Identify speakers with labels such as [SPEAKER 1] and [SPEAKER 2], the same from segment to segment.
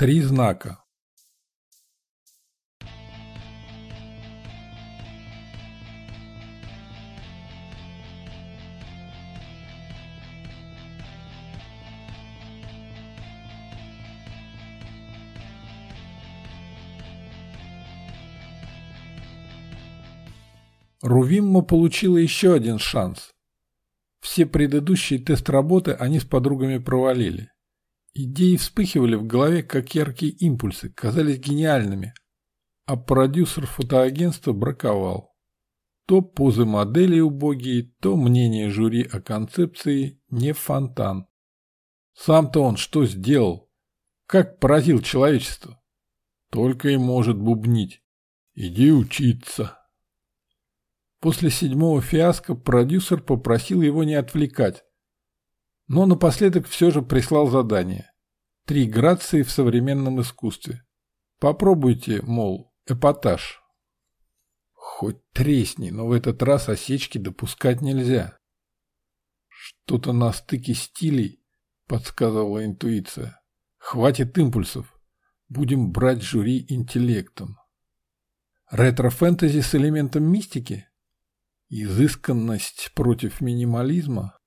[SPEAKER 1] Три знака. Рувимма получила еще один шанс. Все предыдущие тест-работы они с подругами провалили. Идеи вспыхивали в голове, как яркие импульсы, казались гениальными, а продюсер фотоагентства браковал. То позы моделей убогие, то мнение жюри о концепции не фонтан. Сам-то он что сделал? Как поразил человечество? Только и может бубнить. Иди учиться. После седьмого фиаско продюсер попросил его не отвлекать. Но напоследок все же прислал задание. Три грации в современном искусстве. Попробуйте, мол, эпатаж. Хоть тресни, но в этот раз осечки допускать нельзя. Что-то на стыке стилей, подсказывала интуиция. Хватит импульсов. Будем брать жюри интеллектом. Ретро-фэнтези с элементом мистики? Изысканность против минимализма.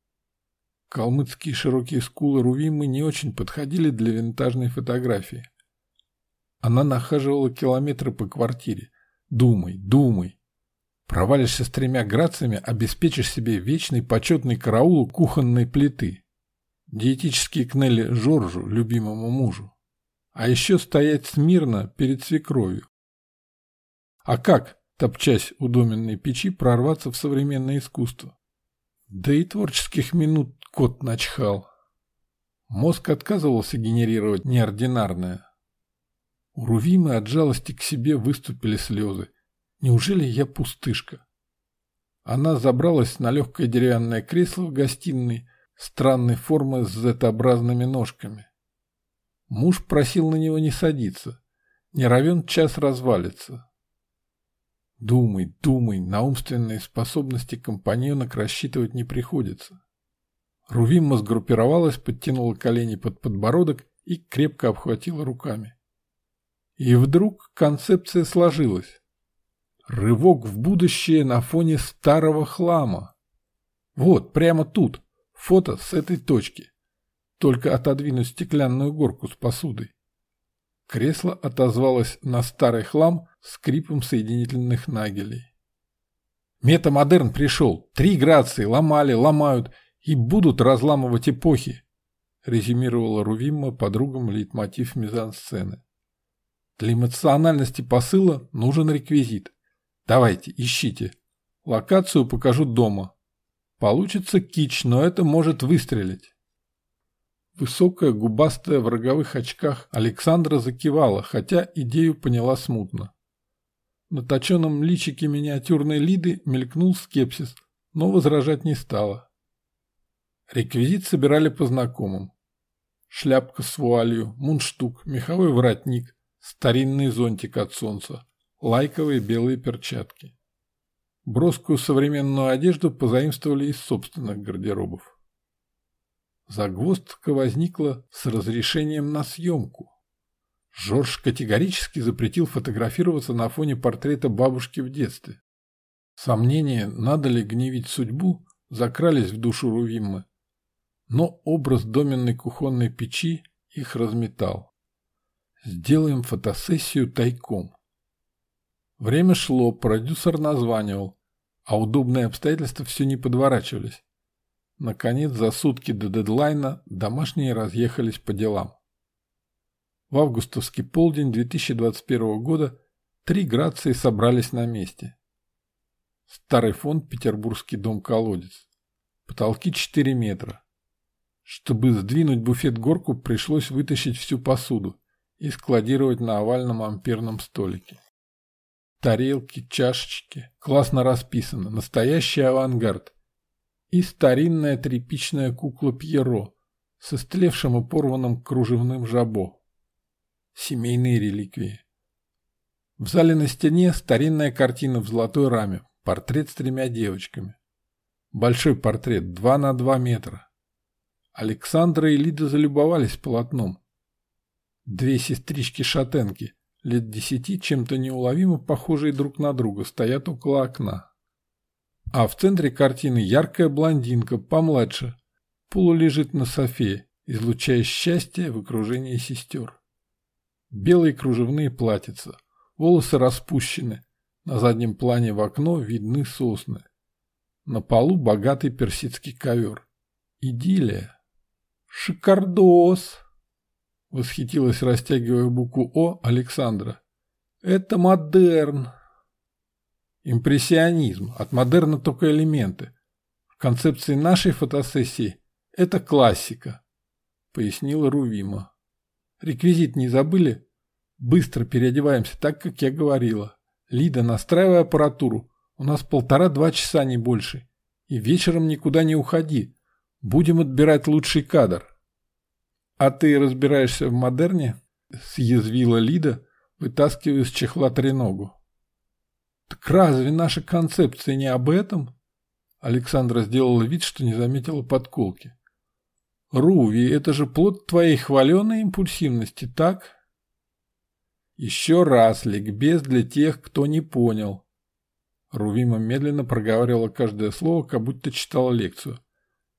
[SPEAKER 1] Калмыцкие широкие скулы Рувимы не очень подходили для винтажной фотографии. Она нахаживала километры по квартире. Думай, думай. Провалишься с тремя грациями, обеспечишь себе вечный почетный караул кухонной плиты. Диетические кнели Жоржу, любимому мужу. А еще стоять смирно перед свекровью. А как, топчась у доменной печи, прорваться в современное искусство. Да и творческих минут кот начхал. Мозг отказывался генерировать неординарное. У Рувимы от жалости к себе выступили слезы. Неужели я пустышка? Она забралась на легкое деревянное кресло в гостиной странной формы с Z-образными ножками. Муж просил на него не садиться. Не равен час развалится. Думай, думай, на умственные способности компаньонок рассчитывать не приходится. Рувимма сгруппировалась, подтянула колени под подбородок и крепко обхватила руками. И вдруг концепция сложилась. Рывок в будущее на фоне старого хлама. Вот, прямо тут, фото с этой точки. Только отодвинуть стеклянную горку с посудой. Кресло отозвалось на старый хлам скрипом соединительных нагелей. Метамодерн пришел. Три грации ломали, ломают и будут разламывать эпохи, резюмировала Рувимма подругам лейтмотив мизансцены. Для эмоциональности посыла нужен реквизит. Давайте, ищите. Локацию покажу дома. Получится кич, но это может выстрелить. Высокая, губастая в роговых очках Александра закивала, хотя идею поняла смутно. На точенном личике миниатюрной Лиды мелькнул скепсис, но возражать не стала. Реквизит собирали по знакомым. Шляпка с вуалью, мундштук, меховой воротник, старинный зонтик от солнца, лайковые белые перчатки. Броскую современную одежду позаимствовали из собственных гардеробов. Загвоздка возникла с разрешением на съемку. Жорж категорически запретил фотографироваться на фоне портрета бабушки в детстве. Сомнения, надо ли гневить судьбу, закрались в душу Рувиммы. Но образ доменной кухонной печи их разметал. Сделаем фотосессию тайком. Время шло, продюсер названивал, а удобные обстоятельства все не подворачивались. Наконец, за сутки до дедлайна домашние разъехались по делам. В августовский полдень 2021 года три грации собрались на месте. Старый фонд «Петербургский дом-колодец». Потолки 4 метра. Чтобы сдвинуть буфет-горку, пришлось вытащить всю посуду и складировать на овальном амперном столике. Тарелки, чашечки, классно расписано, настоящий авангард и старинная тряпичная кукла Пьеро с истлевшим и порванным кружевным жабо. Семейные реликвии. В зале на стене старинная картина в золотой раме, портрет с тремя девочками. Большой портрет, 2 на 2 метра. Александра и Лида залюбовались полотном. Две сестрички-шатенки, лет десяти, чем-то неуловимо похожие друг на друга, стоят около окна. А в центре картины яркая блондинка, помладше, полулежит на софе, излучая счастье в окружении сестер. Белые кружевные платьица, волосы распущены, на заднем плане в окно видны сосны. На полу богатый персидский ковер. Идиллия. «Шикардос!» — восхитилась, растягивая букву «О» Александра. «Это модерн!» Импрессионизм. От модерна только элементы. В концепции нашей фотосессии это классика, пояснила Рувима. Реквизит не забыли? Быстро переодеваемся, так, как я говорила. Лида, настраивай аппаратуру. У нас полтора-два часа, не больше. И вечером никуда не уходи. Будем отбирать лучший кадр. А ты разбираешься в модерне? Съязвила Лида, вытаскивая из чехла треногу. Так разве наша концепция не об этом? Александра сделала вид, что не заметила подколки. Руви, это же плод твоей хваленой импульсивности, так? Еще раз ликбез для тех, кто не понял. Рувима медленно проговаривала каждое слово, как будто читала лекцию.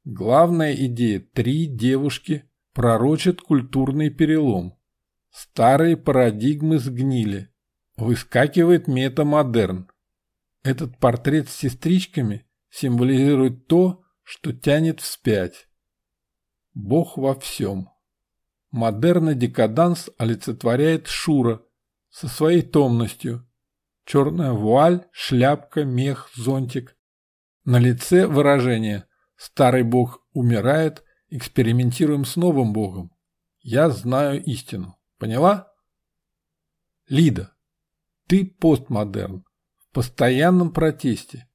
[SPEAKER 1] Главная идея – три девушки пророчат культурный перелом. Старые парадигмы сгнили. Выскакивает метамодерн. Этот портрет с сестричками символизирует то, что тянет вспять. Бог во всем. Модерный декаданс олицетворяет Шура со своей томностью. Черная вуаль, шляпка, мех, зонтик. На лице выражение «Старый бог умирает, экспериментируем с новым богом. Я знаю истину». Поняла? Лида, ты постмодерн, в постоянном протесте.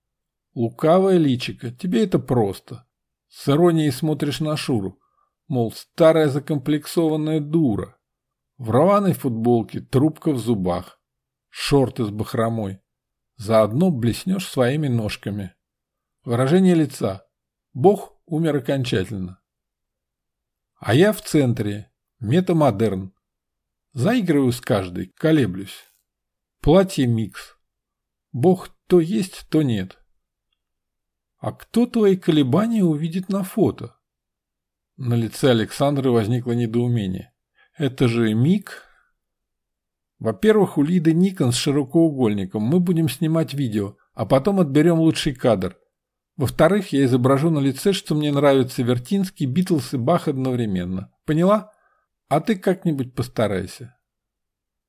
[SPEAKER 1] Лукавая личика, тебе это просто. С иронией смотришь на Шуру. Мол, старая закомплексованная дура. В рваной футболке, трубка в зубах. Шорты с бахромой. Заодно блеснешь своими ножками. Выражение лица. Бог умер окончательно. А я в центре. Метамодерн. Заигрываю с каждой, колеблюсь. Платье микс. Бог то есть, то нет. А кто твои колебания увидит на фото? На лице Александры возникло недоумение. Это же миг. Во-первых, у Лиды Никон с широкоугольником. Мы будем снимать видео, а потом отберем лучший кадр. Во-вторых, я изображу на лице, что мне нравится Вертинский, Битлз и Бах одновременно. Поняла? А ты как-нибудь постарайся.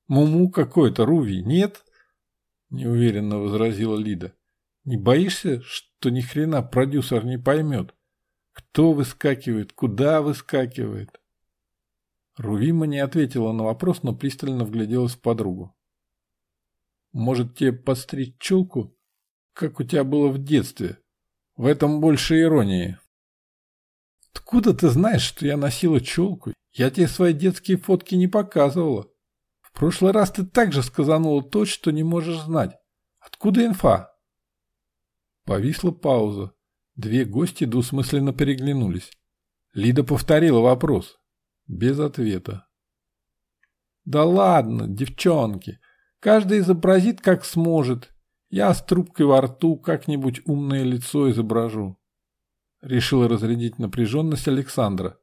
[SPEAKER 1] Муму какой-то, Руви, нет? Неуверенно возразила Лида. Не боишься, что ни хрена продюсер не поймет? Кто выскакивает? Куда выскакивает? Рувима не ответила на вопрос, но пристально вгляделась в подругу. «Может, тебе подстричь челку? Как у тебя было в детстве? В этом больше иронии». «Откуда ты знаешь, что я носила челку? Я тебе свои детские фотки не показывала. В прошлый раз ты также сказанула то, что не можешь знать. Откуда инфа?» Повисла пауза. Две гости двусмысленно переглянулись. Лида повторила вопрос. Без ответа. «Да ладно, девчонки, каждый изобразит как сможет. Я с трубкой во рту как-нибудь умное лицо изображу». Решила разрядить напряженность Александра.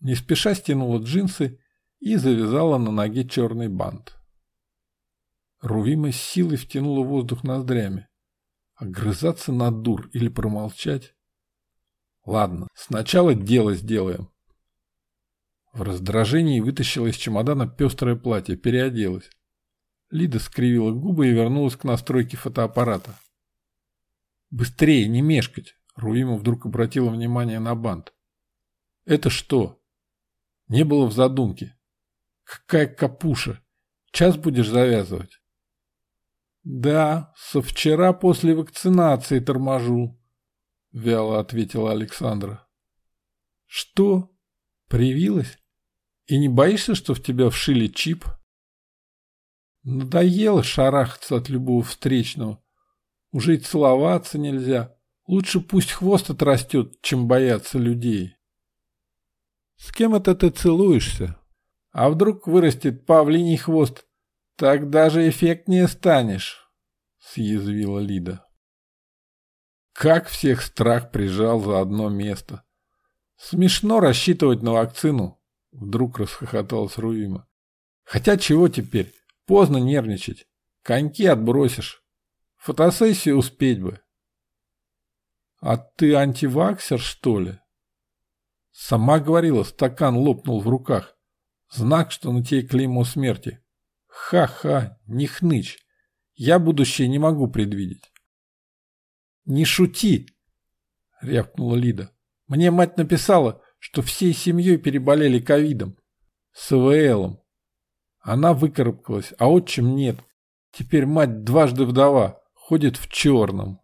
[SPEAKER 1] Не спеша стянула джинсы и завязала на ноге черный бант. Рувима с силой втянула воздух ноздрями. Огрызаться на дур или промолчать? Ладно, сначала дело сделаем. В раздражении вытащила из чемодана пестрое платье, переоделась. Лида скривила губы и вернулась к настройке фотоаппарата. «Быстрее, не мешкать!» Руима вдруг обратила внимание на бант. «Это что?» «Не было в задумке. Какая капуша! Час будешь завязывать?» «Да, со вчера после вакцинации торможу», — вяло ответила Александра. «Что? Привилась? И не боишься, что в тебя вшили чип?» «Надоело шарахаться от любого встречного. Уже и целоваться нельзя. Лучше пусть хвост отрастет, чем бояться людей». «С кем это ты целуешься?» А вдруг вырастет павлиний хвост? Тогда же эффектнее станешь, съязвила Лида. Как всех страх прижал за одно место. Смешно рассчитывать на вакцину, вдруг расхохоталась Руима. Хотя чего теперь? Поздно нервничать. Коньки отбросишь. Фотосессию успеть бы. А ты антиваксер, что ли? Сама говорила, стакан лопнул в руках. Знак, что на тебе клеймо смерти. Ха-ха, не хнычь. Я будущее не могу предвидеть. Не шути, рявкнула Лида. Мне мать написала, что всей семьей переболели ковидом. С ИВЛом. Она выкарабкалась, а отчим нет. Теперь мать дважды вдова, ходит в черном.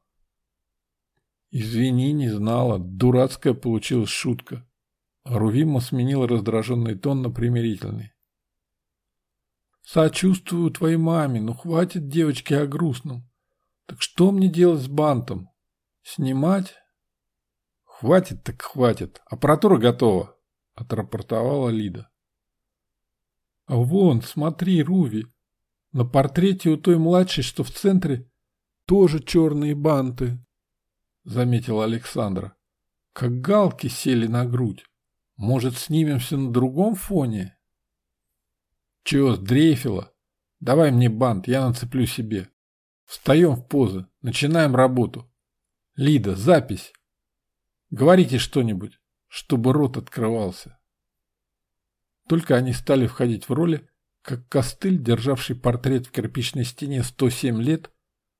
[SPEAKER 1] Извини, не знала. Дурацкая получилась шутка. Рувима сменила раздраженный тон на примирительный. «Сочувствую твоей маме, но хватит девочки о грустном. Так что мне делать с бантом? Снимать?» «Хватит так хватит. Аппаратура готова», — отрапортовала Лида. «А вон, смотри, Руви, на портрете у той младшей, что в центре, тоже черные банты», — заметила Александра. «Как галки сели на грудь. Может, снимемся на другом фоне? Чего, сдрейфила? Давай мне бант, я нацеплю себе. Встаем в позы, начинаем работу. Лида, запись. Говорите что-нибудь, чтобы рот открывался. Только они стали входить в роли, как костыль, державший портрет в кирпичной стене 107 лет,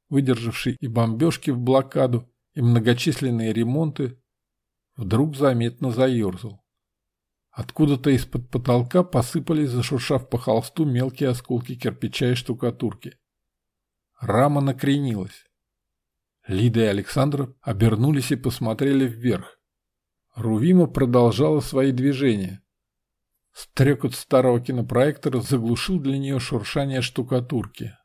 [SPEAKER 1] выдержавший и бомбежки в блокаду, и многочисленные ремонты, вдруг заметно заерзал. Откуда-то из-под потолка посыпались, зашуршав по холсту, мелкие осколки кирпича и штукатурки. Рама накренилась. Лида и Александр обернулись и посмотрели вверх. Рувима продолжала свои движения. Стрекот старого кинопроектора заглушил для нее шуршание штукатурки.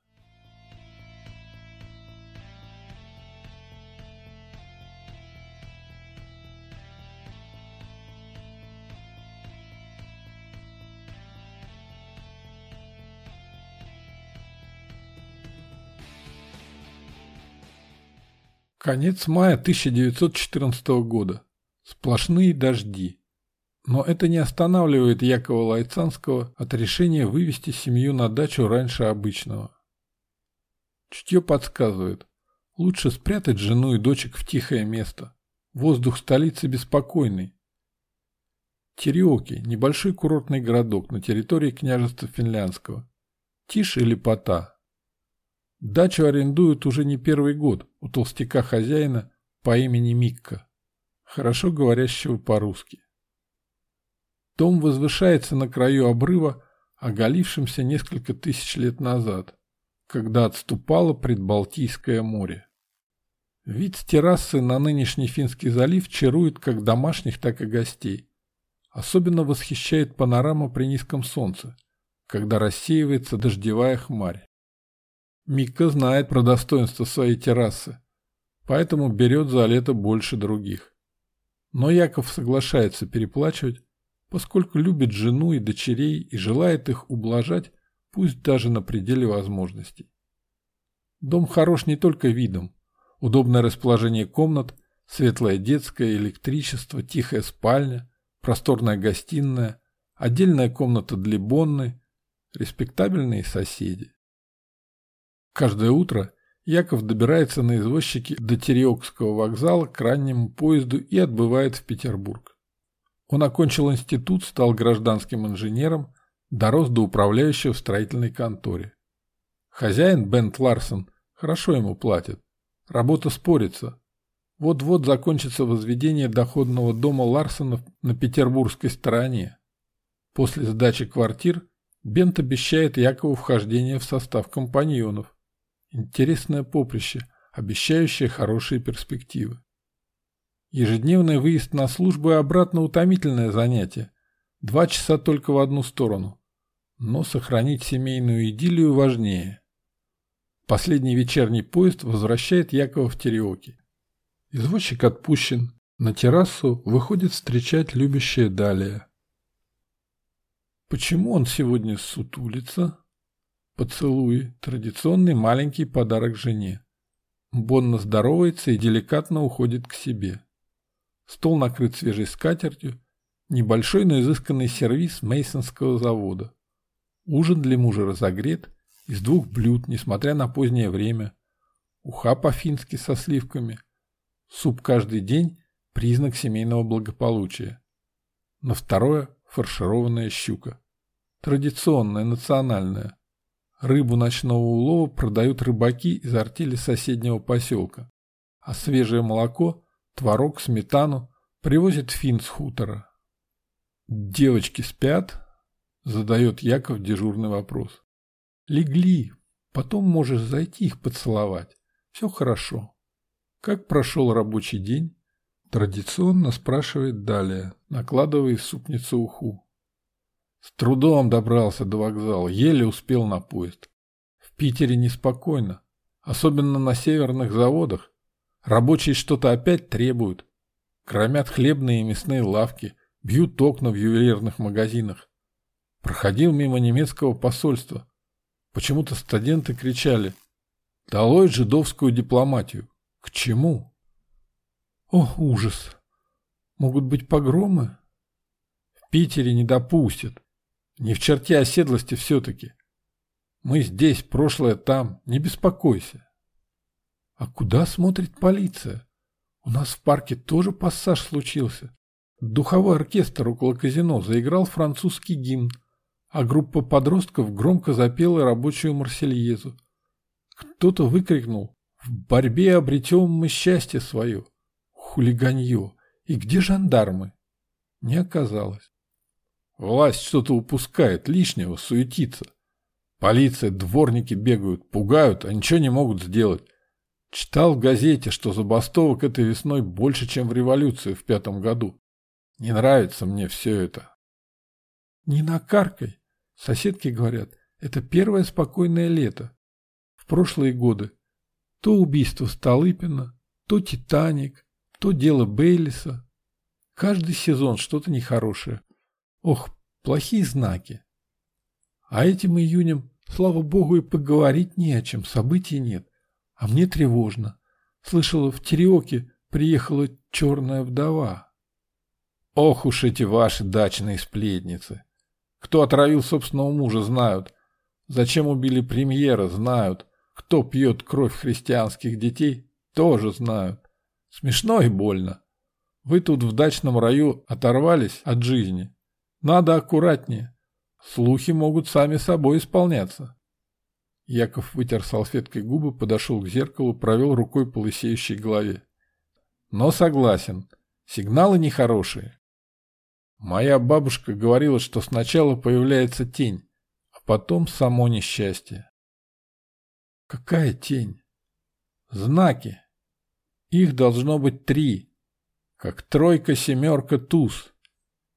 [SPEAKER 1] Конец мая 1914 года. Сплошные дожди. Но это не останавливает Якова Лайцанского от решения вывести семью на дачу раньше обычного. Чутье подсказывает. Лучше спрятать жену и дочек в тихое место. Воздух столицы беспокойный. Териоки – небольшой курортный городок на территории княжества Финляндского. Тишь или пота. Дачу арендуют уже не первый год у толстяка-хозяина по имени Микка, хорошо говорящего по-русски. Дом возвышается на краю обрыва, оголившимся несколько тысяч лет назад, когда отступало предбалтийское море. Вид с террасы на нынешний Финский залив чарует как домашних, так и гостей. Особенно восхищает панорама при низком солнце, когда рассеивается дождевая хмарь. Мика знает про достоинство своей террасы, поэтому берет за лето больше других. Но Яков соглашается переплачивать, поскольку любит жену и дочерей и желает их ублажать, пусть даже на пределе возможностей. Дом хорош не только видом. Удобное расположение комнат, светлое детское, электричество, тихая спальня, просторная гостиная, отдельная комната для Бонны, респектабельные соседи. Каждое утро Яков добирается на извозчике до Тереокского вокзала к раннему поезду и отбывает в Петербург. Он окончил институт, стал гражданским инженером, дорос до управляющего в строительной конторе. Хозяин Бент Ларсон хорошо ему платит. Работа спорится. Вот-вот закончится возведение доходного дома Ларсонов на петербургской стороне. После сдачи квартир Бент обещает Якову вхождение в состав компаньонов. Интересное поприще, обещающее хорошие перспективы. Ежедневный выезд на службу и обратно утомительное занятие. Два часа только в одну сторону. Но сохранить семейную идиллию важнее. Последний вечерний поезд возвращает Якова в Тереоки. Извозчик отпущен. На террасу выходит встречать любящая Далия. Почему он сегодня сутулится? Поцелуй. Традиционный маленький подарок жене. Бонна здоровается и деликатно уходит к себе. Стол накрыт свежей скатертью, небольшой, но изысканный сервиз мейсонского завода. Ужин для мужа разогрет, из двух блюд, несмотря на позднее время. Уха по-фински со сливками. Суп каждый день – признак семейного благополучия. На второе – фаршированная щука. Традиционная, национальная. Рыбу ночного улова продают рыбаки из артели соседнего поселка. А свежее молоко, творог, сметану привозит фин с хутора. «Девочки спят?» – задает Яков дежурный вопрос. «Легли. Потом можешь зайти их поцеловать. Все хорошо». «Как прошел рабочий день?» Традиционно спрашивает далее, накладывая супницу уху. С трудом добрался до вокзала, еле успел на поезд. В Питере неспокойно, особенно на северных заводах. Рабочие что-то опять требуют. Кромят хлебные и мясные лавки, бьют окна в ювелирных магазинах. Проходил мимо немецкого посольства. Почему-то студенты кричали «Долой жидовскую дипломатию! К чему?» О, ужас! Могут быть погромы? В Питере не допустят. Не в черте оседлости все-таки. Мы здесь, прошлое там, не беспокойся. А куда смотрит полиция? У нас в парке тоже пассаж случился. Духовой оркестр около казино заиграл французский гимн, а группа подростков громко запела рабочую марсельезу. Кто-то выкрикнул «В борьбе обретем мы счастье свое!» Хулиганье! И где жандармы? Не оказалось. Власть что-то упускает, лишнего, суетится. Полиция, дворники бегают, пугают, а ничего не могут сделать. Читал в газете, что забастовок этой весной больше, чем в революции в пятом году. Не нравится мне все это. Не накаркай. Соседки говорят, это первое спокойное лето. В прошлые годы то убийство Столыпина, то Титаник, то дело Бейлиса. Каждый сезон что-то нехорошее. Ох, плохие знаки. А этим июнем, слава богу, и поговорить не о чем, событий нет. А мне тревожно. Слышала, в Тереоке приехала черная вдова. Ох уж эти ваши дачные сплетницы. Кто отравил собственного мужа, знают. Зачем убили премьера, знают. Кто пьет кровь христианских детей, тоже знают. Смешно и больно. Вы тут в дачном раю оторвались от жизни. Надо аккуратнее. Слухи могут сами собой исполняться. Яков вытер салфеткой губы, подошел к зеркалу, провел рукой по лысеющей голове. Но согласен, сигналы нехорошие. Моя бабушка говорила, что сначала появляется тень, а потом само несчастье. Какая тень? Знаки. Их должно быть три, как тройка, семерка, туз.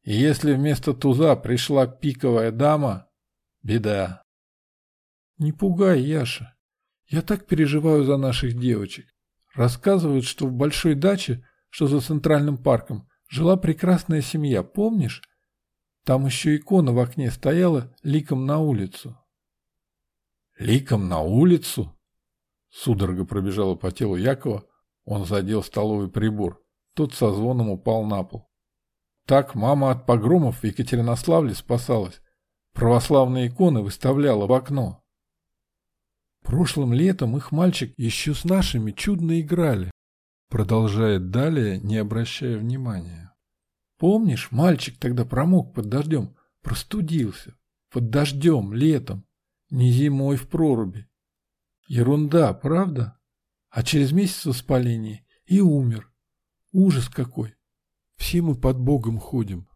[SPEAKER 1] И если вместо туза пришла пиковая дама, беда. Не пугай, Яша. Я так переживаю за наших девочек. Рассказывают, что в большой даче, что за центральным парком, жила прекрасная семья, помнишь? Там еще икона в окне стояла ликом на улицу. Ликом на улицу? Судорога пробежала по телу Якова, он задел столовый прибор. Тот со звоном упал на пол. Так мама от погромов в Екатеринославле спасалась. Православные иконы выставляла в окно. Прошлым летом их мальчик еще с нашими чудно играли. Продолжает далее, не обращая внимания. Помнишь, мальчик тогда промок под дождем, простудился. Под дождем, летом, не зимой в проруби. Ерунда, правда? А через месяц воспаления и умер. Ужас какой. Все мы под Богом ходим.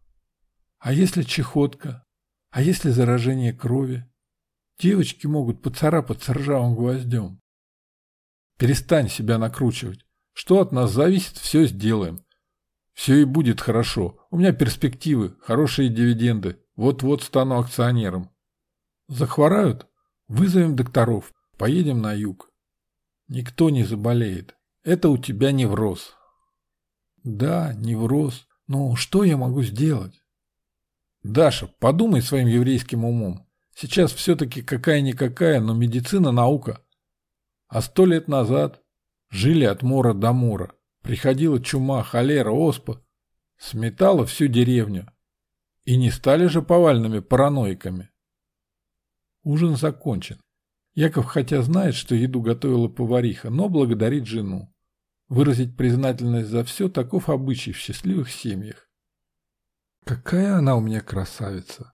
[SPEAKER 1] А если чехотка? А если заражение крови? Девочки могут поцарапаться ржавым гвоздем. Перестань себя накручивать. Что от нас зависит, все сделаем. Все и будет хорошо. У меня перспективы, хорошие дивиденды. Вот-вот стану акционером. Захворают? Вызовем докторов. Поедем на юг. Никто не заболеет. Это у тебя невроз. Да, невроз. Но что я могу сделать? Даша, подумай своим еврейским умом. Сейчас все-таки какая-никакая, но медицина – наука. А сто лет назад жили от мора до мора. Приходила чума, холера, оспа. Сметала всю деревню. И не стали же повальными параноиками. Ужин закончен. Яков хотя знает, что еду готовила повариха, но благодарит жену. Выразить признательность за все – таков обычай в счастливых семьях. Какая она у меня красавица!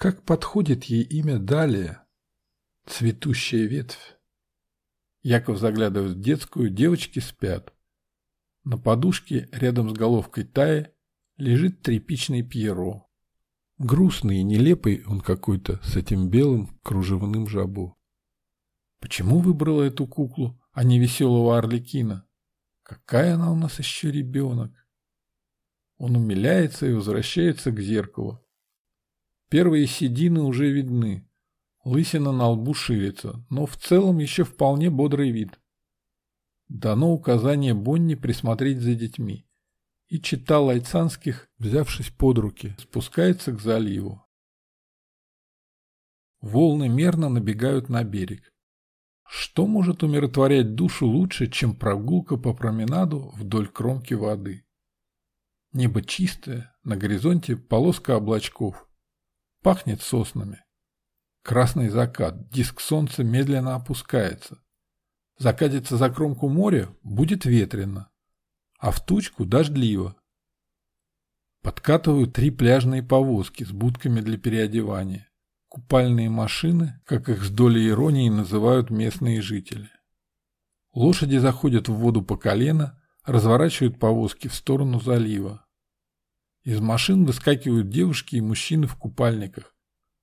[SPEAKER 1] Как подходит ей имя далее? Цветущая ветвь. Яков заглядывает в детскую, девочки спят. На подушке рядом с головкой Таи лежит тряпичный Пьеро. Грустный и нелепый он какой-то с этим белым кружевным жабо. Почему выбрала эту куклу, а не веселого Орликина? Какая она у нас еще ребенок? Он умиляется и возвращается к зеркалу. Первые седины уже видны. Лысина на лбу ширится, но в целом еще вполне бодрый вид. Дано указание Бонни присмотреть за детьми. И читал Айцанских, взявшись под руки, спускается к заливу. Волны мерно набегают на берег. Что может умиротворять душу лучше, чем прогулка по променаду вдоль кромки воды? Небо чистое, на горизонте полоска облачков. Пахнет соснами. Красный закат, диск солнца медленно опускается. Закатится за кромку моря, будет ветрено, а в тучку дождливо. Подкатывают три пляжные повозки с будками для переодевания. Купальные машины, как их с долей иронии называют местные жители. Лошади заходят в воду по колено, разворачивают повозки в сторону залива. Из машин выскакивают девушки и мужчины в купальниках.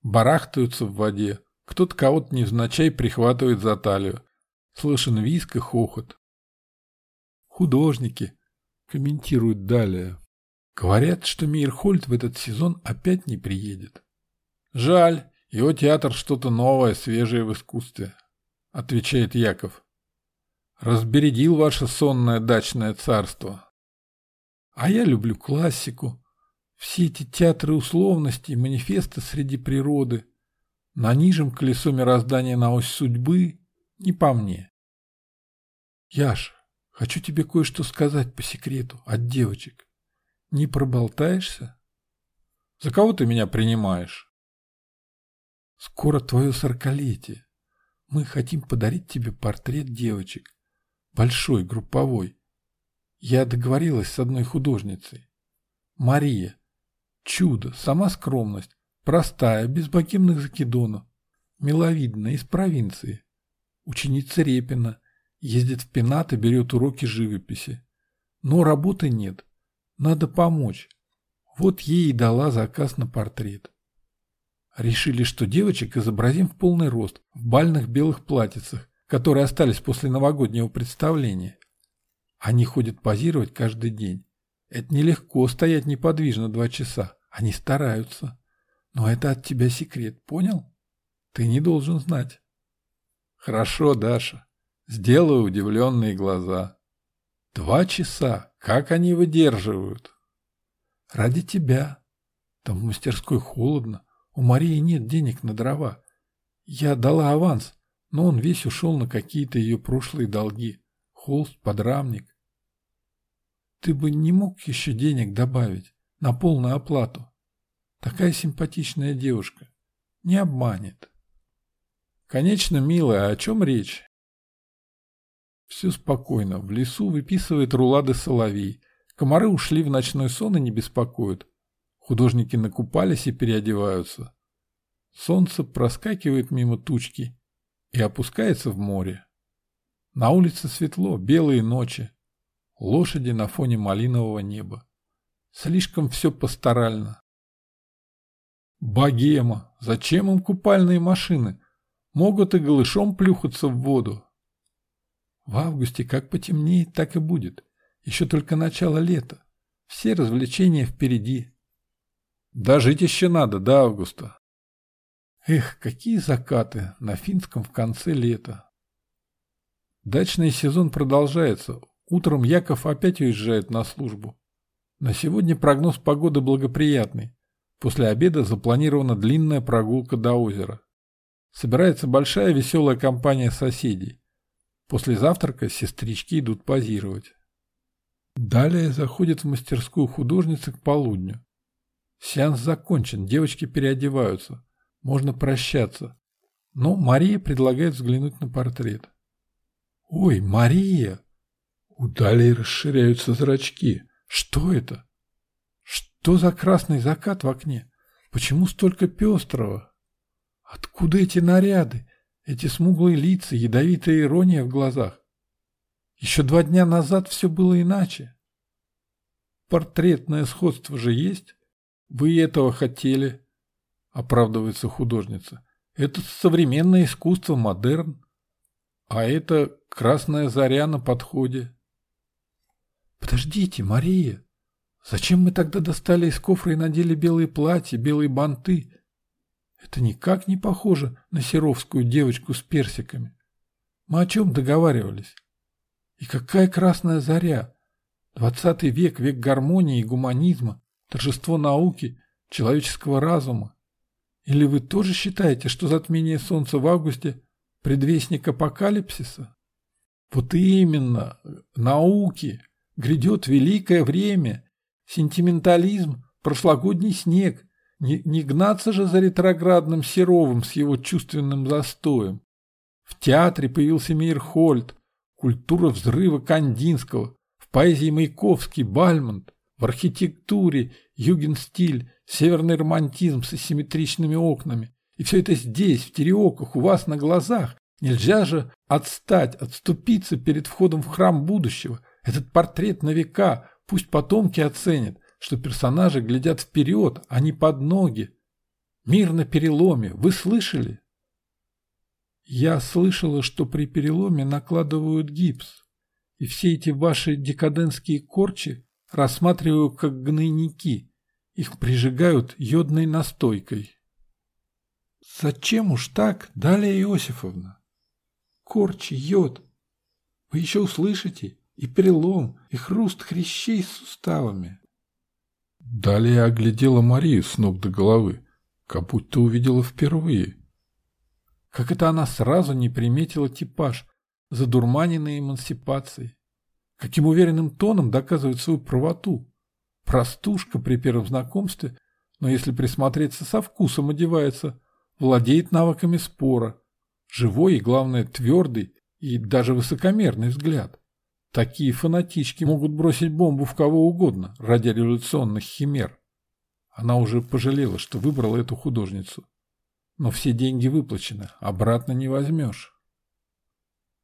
[SPEAKER 1] Барахтаются в воде. Кто-то кого-то невзначай прихватывает за талию. Слышен виск и хохот. Художники комментируют далее. Говорят, что Мейерхольд в этот сезон опять не приедет. Жаль, его театр что-то новое, свежее в искусстве, отвечает Яков. Разбередил ваше сонное дачное царство. А я люблю классику. Все эти театры условностей, манифесты среди природы. На нижем колесо мироздания на ось судьбы не по мне. Яш, хочу тебе кое-что сказать по секрету от девочек. Не проболтаешься? За кого ты меня принимаешь? Скоро твое сорокалетие. Мы хотим подарить тебе портрет девочек. Большой, групповой. Я договорилась с одной художницей. Мария. Чудо, сама скромность. Простая, без богемных закидонов. Миловидная, из провинции. Ученица Репина. Ездит в пенат и берет уроки живописи. Но работы нет. Надо помочь. Вот ей и дала заказ на портрет. Решили, что девочек изобразим в полный рост, в бальных белых платьицах, которые остались после новогоднего представления. Они ходят позировать каждый день. Это нелегко стоять неподвижно два часа. Они стараются. Но это от тебя секрет, понял? Ты не должен знать. Хорошо, Даша. Сделаю удивленные глаза. Два часа. Как они выдерживают? Ради тебя. Там в мастерской холодно. У Марии нет денег на дрова. Я дала аванс, но он весь ушел на какие-то ее прошлые долги. Холст, подрамник. Ты бы не мог еще денег добавить на полную оплату? Такая симпатичная девушка. Не обманет. Конечно, милая, о чем речь? Все спокойно. В лесу выписывает рулады соловей. Комары ушли в ночной сон и не беспокоят. Художники накупались и переодеваются. Солнце проскакивает мимо тучки и опускается в море. На улице светло, белые ночи. Лошади на фоне малинового неба. Слишком все пасторально. Богема! Зачем им купальные машины? Могут и голышом плюхаться в воду. В августе как потемнеет, так и будет. Еще только начало лета. Все развлечения впереди. Дожить еще надо до августа. Эх, какие закаты на финском в конце лета. Дачный сезон продолжается. Утром Яков опять уезжает на службу. На сегодня прогноз погоды благоприятный. После обеда запланирована длинная прогулка до озера. Собирается большая веселая компания соседей. После завтрака сестрички идут позировать. Далее заходит в мастерскую художницы к полудню. Сеанс закончен, девочки переодеваются. Можно прощаться. Но Мария предлагает взглянуть на портрет. «Ой, Мария!» У Далии расширяются зрачки. «Что это? Что за красный закат в окне? Почему столько пестрого? Откуда эти наряды, эти смуглые лица, ядовитая ирония в глазах? Еще два дня назад все было иначе. Портретное сходство же есть. Вы этого хотели, оправдывается художница. Это современное искусство, модерн. А это красная заря на подходе. Подождите, Мария, зачем мы тогда достали из кофра и надели белые платья, белые банты? Это никак не похоже на серовскую девочку с персиками. Мы о чем договаривались? И какая красная заря? Двадцатый век, век гармонии и гуманизма, торжество науки, человеческого разума. Или вы тоже считаете, что затмение солнца в августе – предвестник апокалипсиса? Вот именно, науки. Грядет великое время. Сентиментализм, прошлогодний снег. Не, не гнаться же за ретроградным Серовым с его чувственным застоем. В театре появился Мейерхольд, культура взрыва Кандинского, в поэзии Маяковский, Бальмонт, в архитектуре югенстиль, северный романтизм с асимметричными окнами. И все это здесь, в Тереоках, у вас на глазах. Нельзя же отстать, отступиться перед входом в храм будущего. Этот портрет на века, пусть потомки оценят, что персонажи глядят вперед, а не под ноги. Мир на переломе, вы слышали? Я слышала, что при переломе накладывают гипс, и все эти ваши декадентские корчи рассматриваю как гнойники. Их прижигают йодной настойкой. Зачем уж так, Далия Иосифовна? Корчи, йод. Вы еще услышите и перелом, и хруст хрящей с суставами. Далее оглядела Марию с ног до головы, как будто увидела впервые. Как это она сразу не приметила типаж, задурманенной эмансипацией. Каким уверенным тоном доказывает свою правоту. Простушка при первом знакомстве, но если присмотреться со вкусом одевается, владеет навыками спора. Живой и, главное, твердый и даже высокомерный взгляд. Такие фанатички могут бросить бомбу в кого угодно ради революционных химер. Она уже пожалела, что выбрала эту художницу. Но все деньги выплачены, обратно не возьмешь.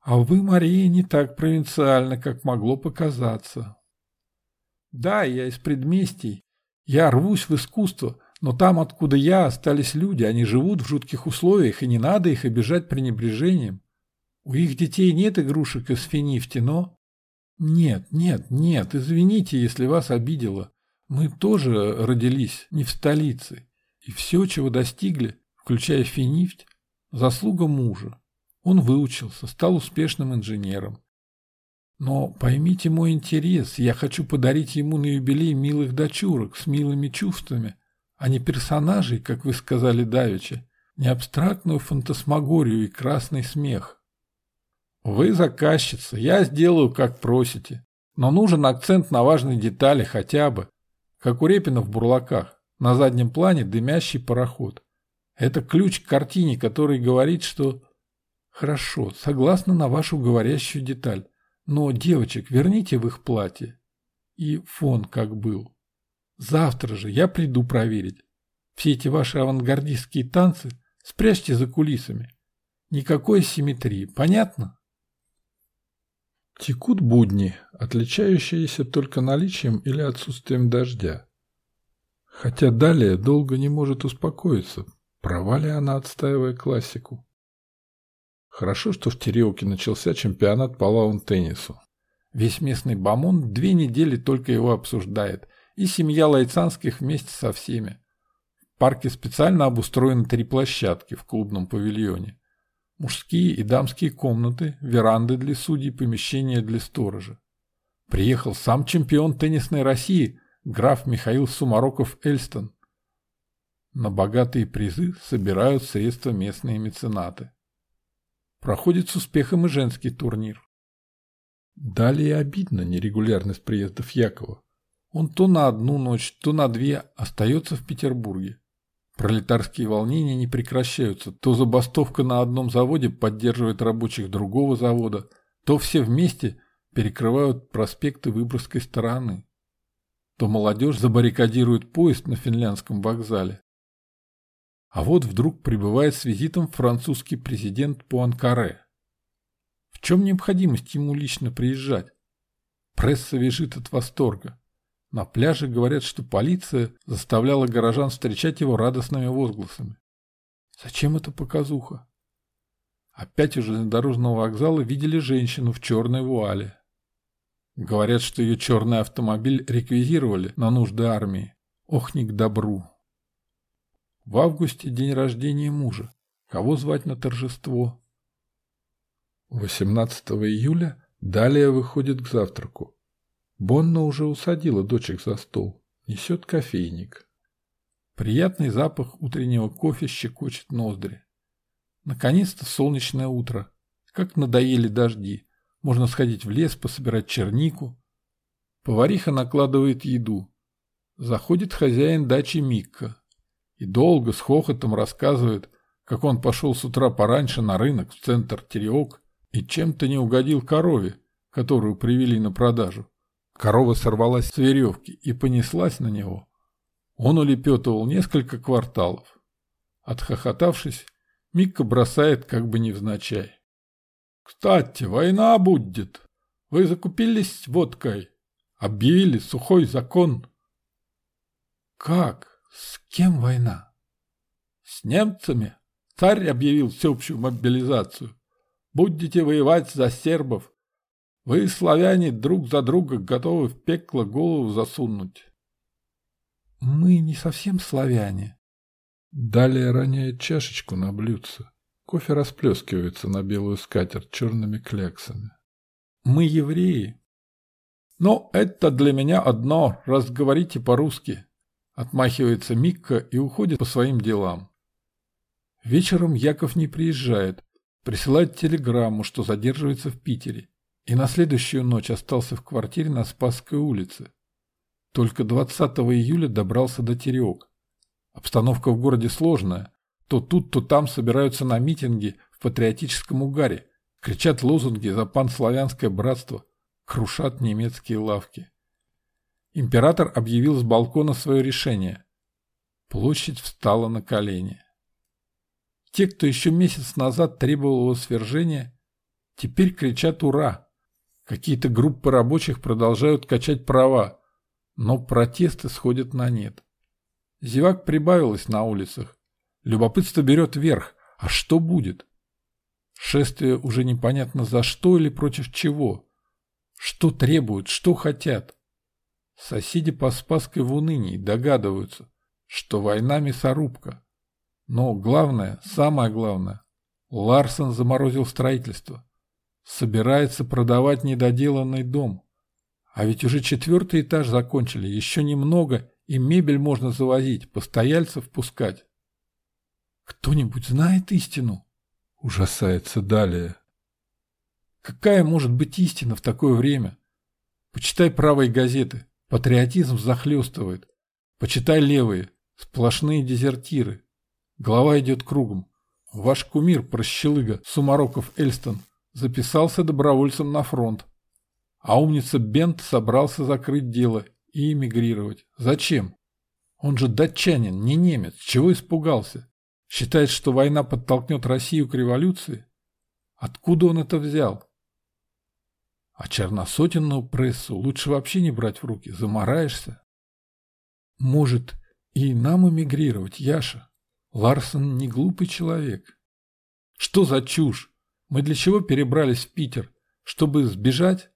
[SPEAKER 1] А вы, Мария, не так провинциальны, как могло показаться. Да, я из предместий. Я рвусь в искусство, но там, откуда я, остались люди, они живут в жутких условиях, и не надо их обижать пренебрежением. У их детей нет игрушек из финифти, но... Нет, нет, нет, извините, если вас обидело. Мы тоже родились не в столице. И все, чего достигли, включая финифть, заслуга мужа. Он выучился, стал успешным инженером. Но поймите мой интерес, я хочу подарить ему на юбилей милых дочурок с милыми чувствами, а не персонажей, как вы сказали давеча, не абстрактную фантасмагорию и красный смех. Вы заказчица, я сделаю, как просите. Но нужен акцент на важной детали хотя бы, как у Репина в «Бурлаках», на заднем плане дымящий пароход. Это ключ к картине, который говорит, что Хорошо, согласна на вашу говорящую деталь. Но девочек верните в их платье. И фон как был. Завтра же я приду проверить. Все эти ваши авангардистские танцы спрячьте за кулисами. Никакой симметрии, понятно? Текут будни, отличающиеся только наличием или отсутствием дождя. Хотя далее долго не может успокоиться, права ли она, отстаивая классику. Хорошо, что в Тереуке начался чемпионат по лаун-теннису. Весь местный бомон две недели только его обсуждает, и семья Лайцанских вместе со всеми. В парке специально обустроены три площадки в клубном павильоне. Мужские и дамские комнаты, веранды для судей, помещения для сторожа. Приехал сам чемпион теннисной России, граф Михаил Сумароков-Эльстон. На богатые призы собирают средства местные меценаты. Проходит с успехом и женский турнир. Далее обидно нерегулярность приездов Якова. Он то на одну ночь, то на две остается в Петербурге. Пролетарские волнения не прекращаются. То забастовка на одном заводе поддерживает рабочих другого завода, то все вместе перекрывают проспекты Выборгской стороны. То молодежь забаррикадирует поезд на финляндском вокзале. А вот вдруг прибывает с визитом французский президент Пуанкаре. В чем необходимость ему лично приезжать? Пресса вяжет от восторга. На пляже говорят, что полиция заставляла горожан встречать его радостными возгласами. Зачем эта показуха? Опять у железнодорожного вокзала видели женщину в черной вуале. Говорят, что ее черный автомобиль реквизировали на нужды армии. Ох, не к добру. В августе день рождения мужа. Кого звать на торжество? 18 июля Далее выходит к завтраку. Бонна уже усадила дочек за стол. Несет кофейник. Приятный запах утреннего кофе щекочет ноздри. Наконец-то солнечное утро. Как надоели дожди. Можно сходить в лес, пособирать чернику. Повариха накладывает еду. Заходит хозяин дачи Микка. И долго с хохотом рассказывает, как он пошел с утра пораньше на рынок в центр Тереок и чем-то не угодил корове, которую привели на продажу. Корова сорвалась с веревки и понеслась на него. Он улепетывал несколько кварталов. Отхохотавшись, Микка бросает как бы невзначай. «Кстати, война будет. Вы закупились водкой. Объявили сухой закон».
[SPEAKER 2] «Как? С кем война?»
[SPEAKER 1] «С немцами. Царь объявил всеобщую мобилизацию. Будете воевать за сербов, вы, славяне, друг за друга готовы в пекло голову засунуть.
[SPEAKER 2] Мы не совсем славяне.
[SPEAKER 1] Далее роняет чашечку на блюдце. Кофе расплескивается на белую скатерть черными кляксами. Мы евреи. Но это для меня одно, раз говорите по-русски. Отмахивается Микка и уходит по своим делам. Вечером Яков не приезжает, присылает телеграмму, что задерживается в Питере и на следующую ночь остался в квартире на Спасской улице. Только 20 июля добрался до Тереок. Обстановка в городе сложная. То тут, то там собираются на митинги в патриотическом угаре, кричат лозунги за панславянское братство, крушат немецкие лавки. Император объявил с балкона свое решение. Площадь встала на колени. Те, кто еще месяц назад требовал его свержения, теперь кричат «Ура!» Какие-то группы рабочих продолжают качать права, но протесты сходят на нет. Зевак прибавилось на улицах. Любопытство берет верх. А что будет? Шествие уже непонятно за что или против чего. Что требуют, что хотят. Соседи по Спасской в унынии догадываются, что война мясорубка. Но главное, самое главное, Ларсон заморозил строительство. Собирается продавать недоделанный дом. А ведь уже четвертый этаж закончили, еще немного, и мебель можно завозить, постояльцев пускать.
[SPEAKER 2] Кто-нибудь знает истину? Ужасается далее.
[SPEAKER 1] Какая может быть истина в такое время? Почитай правые газеты. Патриотизм захлестывает. Почитай левые. Сплошные дезертиры. Голова идет кругом. Ваш кумир, прощелыга, Сумароков Эльстон, записался добровольцем на фронт. А умница Бент собрался закрыть дело и эмигрировать. Зачем? Он же датчанин, не немец. Чего испугался? Считает, что война подтолкнет Россию к революции? Откуда он это взял? А черносотенную прессу лучше вообще не брать в руки, замораешься. Может, и нам эмигрировать, Яша? Ларсон не глупый человек. Что за чушь? Мы для чего перебрались в Питер? Чтобы сбежать?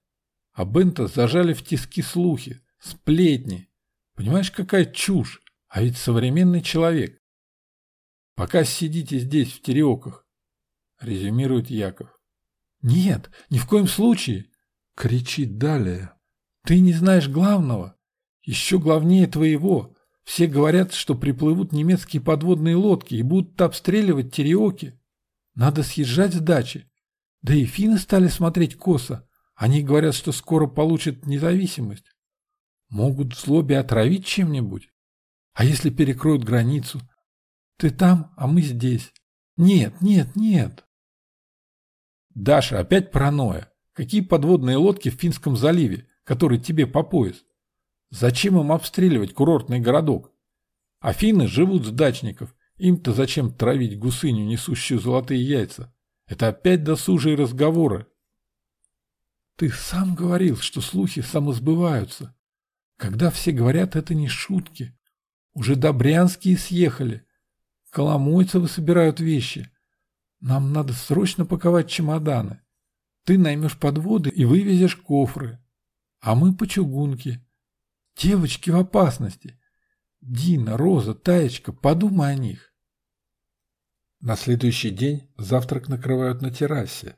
[SPEAKER 1] А Бента зажали в тиски слухи, сплетни. Понимаешь, какая чушь? А ведь современный человек. Пока сидите здесь, в Тереоках, резюмирует Яков. Нет, ни в коем случае, кричит далее. Ты не знаешь главного. Еще главнее твоего. Все говорят, что приплывут немецкие подводные лодки и будут обстреливать Тереоки. Надо съезжать с дачи. Да и финны стали смотреть косо. Они говорят, что скоро получат независимость. Могут в злобе отравить чем-нибудь. А если перекроют границу? Ты там, а мы здесь. Нет, нет, нет. Даша, опять паранойя. Какие подводные лодки в Финском заливе, который тебе по пояс? Зачем им обстреливать курортный городок? Афины живут с дачников. Им-то зачем травить гусыню, несущую золотые яйца? Это опять досужие разговоры. Ты сам говорил, что слухи самосбываются. Когда все говорят, это не шутки. Уже добрянские съехали. Коломойцевы собирают вещи. Нам надо срочно паковать чемоданы. Ты наймешь подводы и вывезешь кофры. А мы по чугунке. Девочки в опасности. Дина, Роза, Таечка, подумай о них. На следующий день завтрак накрывают на террасе.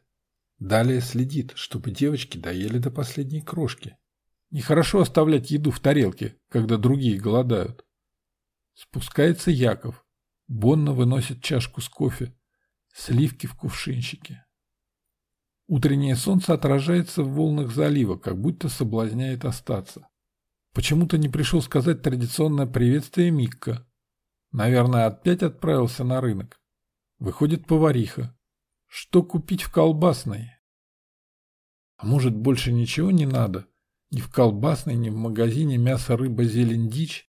[SPEAKER 1] Далее следит, чтобы девочки доели до последней крошки. Нехорошо оставлять еду в тарелке, когда другие голодают. Спускается Яков. Бонна выносит чашку с кофе, сливки в кувшинчике. Утреннее солнце отражается в волнах залива, как будто соблазняет остаться. Почему-то не пришел сказать традиционное приветствие Микка. Наверное, опять отправился на рынок. Выходит повариха. Что купить в колбасной? А может, больше ничего не надо? Ни в колбасной, ни в магазине мясо, рыба, зелень, дичь?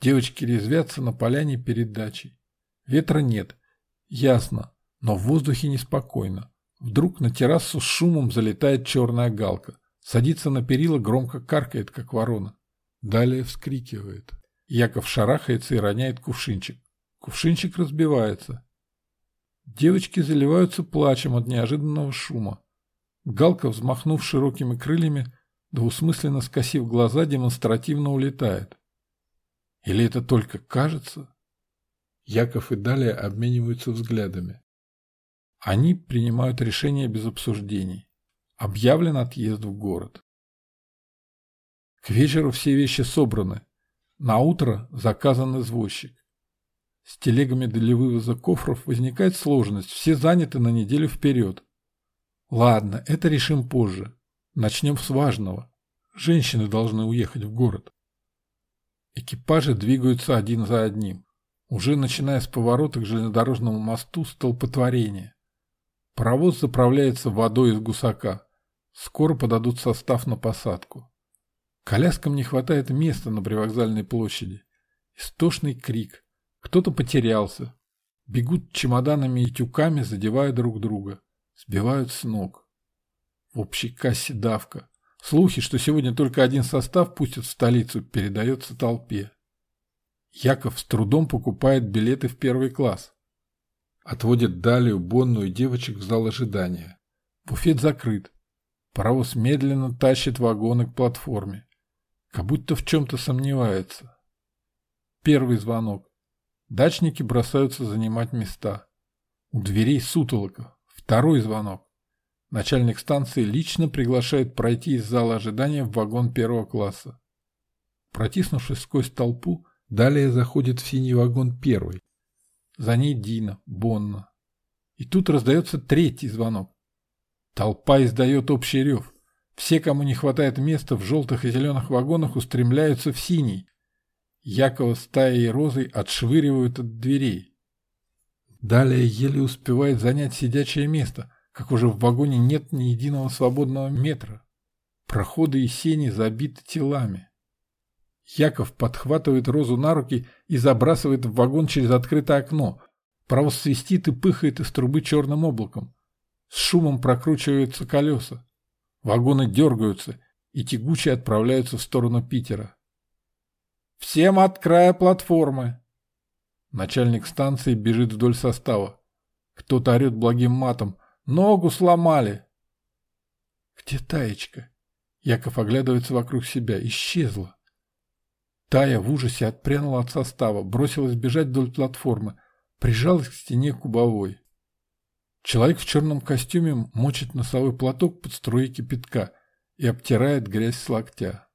[SPEAKER 1] Девочки резвятся на поляне перед дачей. Ветра нет. Ясно. Но в воздухе неспокойно. Вдруг на террасу с шумом залетает черная галка. Садится на перила, громко каркает, как ворона. Далее вскрикивает. Яков шарахается и роняет кувшинчик. Кувшинчик разбивается. Девочки заливаются плачем от неожиданного шума. Галка, взмахнув широкими крыльями, двусмысленно скосив глаза, демонстративно улетает. Или это только кажется? Яков и далее обмениваются взглядами. Они принимают решение без обсуждений. Объявлен отъезд в город. К вечеру все вещи собраны. На утро заказан извозчик. С телегами для вывоза кофров возникает сложность, все заняты на неделю вперед. Ладно, это решим позже. Начнем с важного. Женщины должны уехать в город. Экипажи двигаются один за одним. Уже начиная с поворота к железнодорожному мосту столпотворение. Паровоз заправляется водой из гусака. Скоро подадут состав на посадку. Коляскам не хватает места на привокзальной площади. Истошный крик. Кто-то потерялся. Бегут чемоданами и тюками, задевая друг друга. Сбивают с ног. В общей кассе давка. Слухи, что сегодня только один состав пустят в столицу, передается толпе. Яков с трудом покупает билеты в первый класс. Отводит Далию, Бонну и девочек в зал ожидания. Буфет закрыт. Паровоз медленно тащит вагоны к платформе. Как будто в чем-то сомневается. Первый звонок. Дачники бросаются занимать места. У дверей сутолока. Второй звонок. Начальник станции лично приглашает пройти из зала ожидания в вагон первого класса. Протиснувшись сквозь толпу, далее заходит в синий вагон первый. За ней Дина, Бонна. И тут раздается третий звонок. Толпа издает общий рев. Все, кому не хватает места в желтых и зеленых вагонах, устремляются в синий. Якова с Таей и Розой отшвыривают от дверей. Далее еле успевает занять сидячее место, как уже в вагоне нет ни единого свободного метра. Проходы и сени забиты телами. Яков подхватывает Розу на руки и забрасывает в вагон через открытое окно. Паровоз свистит и пыхает из трубы черным облаком. С шумом прокручиваются колеса. Вагоны дергаются и тягуче отправляются в сторону Питера. «Всем от края платформы!» Начальник станции бежит вдоль состава. Кто-то орет благим матом. «Ногу сломали!» «Где Таечка?» Яков оглядывается вокруг себя. Исчезла. Тая в ужасе отпрянула от состава, бросилась бежать вдоль платформы, прижалась к стене кубовой. Человек в черном костюме мочит носовой платок под струей кипятка и обтирает грязь с локтя.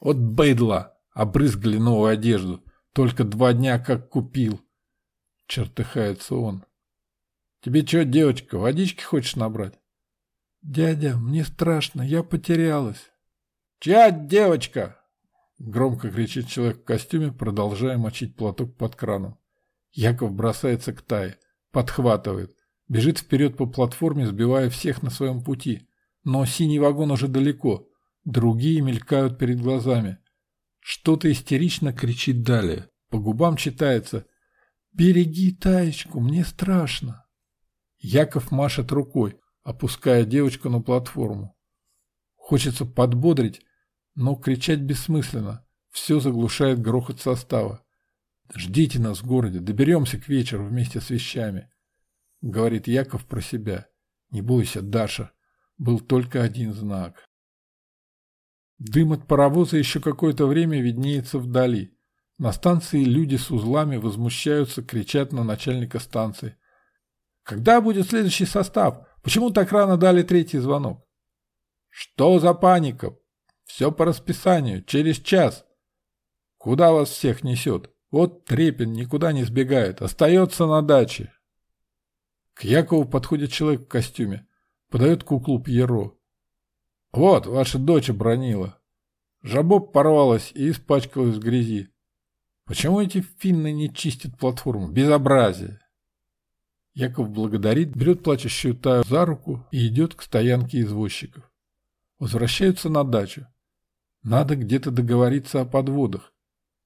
[SPEAKER 1] «От бейдла!» Обрызгали новую одежду. Только два дня как купил. Чертыхается он. Тебе что, девочка, водички хочешь набрать?
[SPEAKER 2] Дядя, мне страшно, я потерялась.
[SPEAKER 1] Чья девочка? Громко кричит человек в костюме, продолжая мочить платок под краном. Яков бросается к Тае, подхватывает, бежит вперед по платформе, сбивая всех на своем пути. Но синий вагон уже далеко, другие мелькают перед глазами. Что-то истерично кричит далее. По губам читается «Береги Таечку, мне страшно». Яков машет рукой, опуская девочку на платформу. Хочется подбодрить, но кричать бессмысленно. Все заглушает грохот состава. «Ждите нас в городе, доберемся к вечеру вместе с вещами», — говорит Яков про себя. «Не бойся, Даша, был только один знак». Дым от паровоза еще какое-то время виднеется вдали. На станции люди с узлами возмущаются, кричат на начальника станции. «Когда будет следующий состав? Почему так рано дали третий звонок?» «Что за паника? Все по расписанию, через час». «Куда вас всех несет? Вот Трепин никуда не сбегает, остается на даче». К Якову подходит человек в костюме, подает куклу Пьеро. «Вот, ваша дочь обронила. Жабоб порвалась и испачкалась в грязи. Почему эти финны не чистят платформу? Безобразие!» Яков благодарит, берет плачущую Таю за руку и идет к стоянке извозчиков. Возвращаются на дачу. Надо где-то договориться о подводах.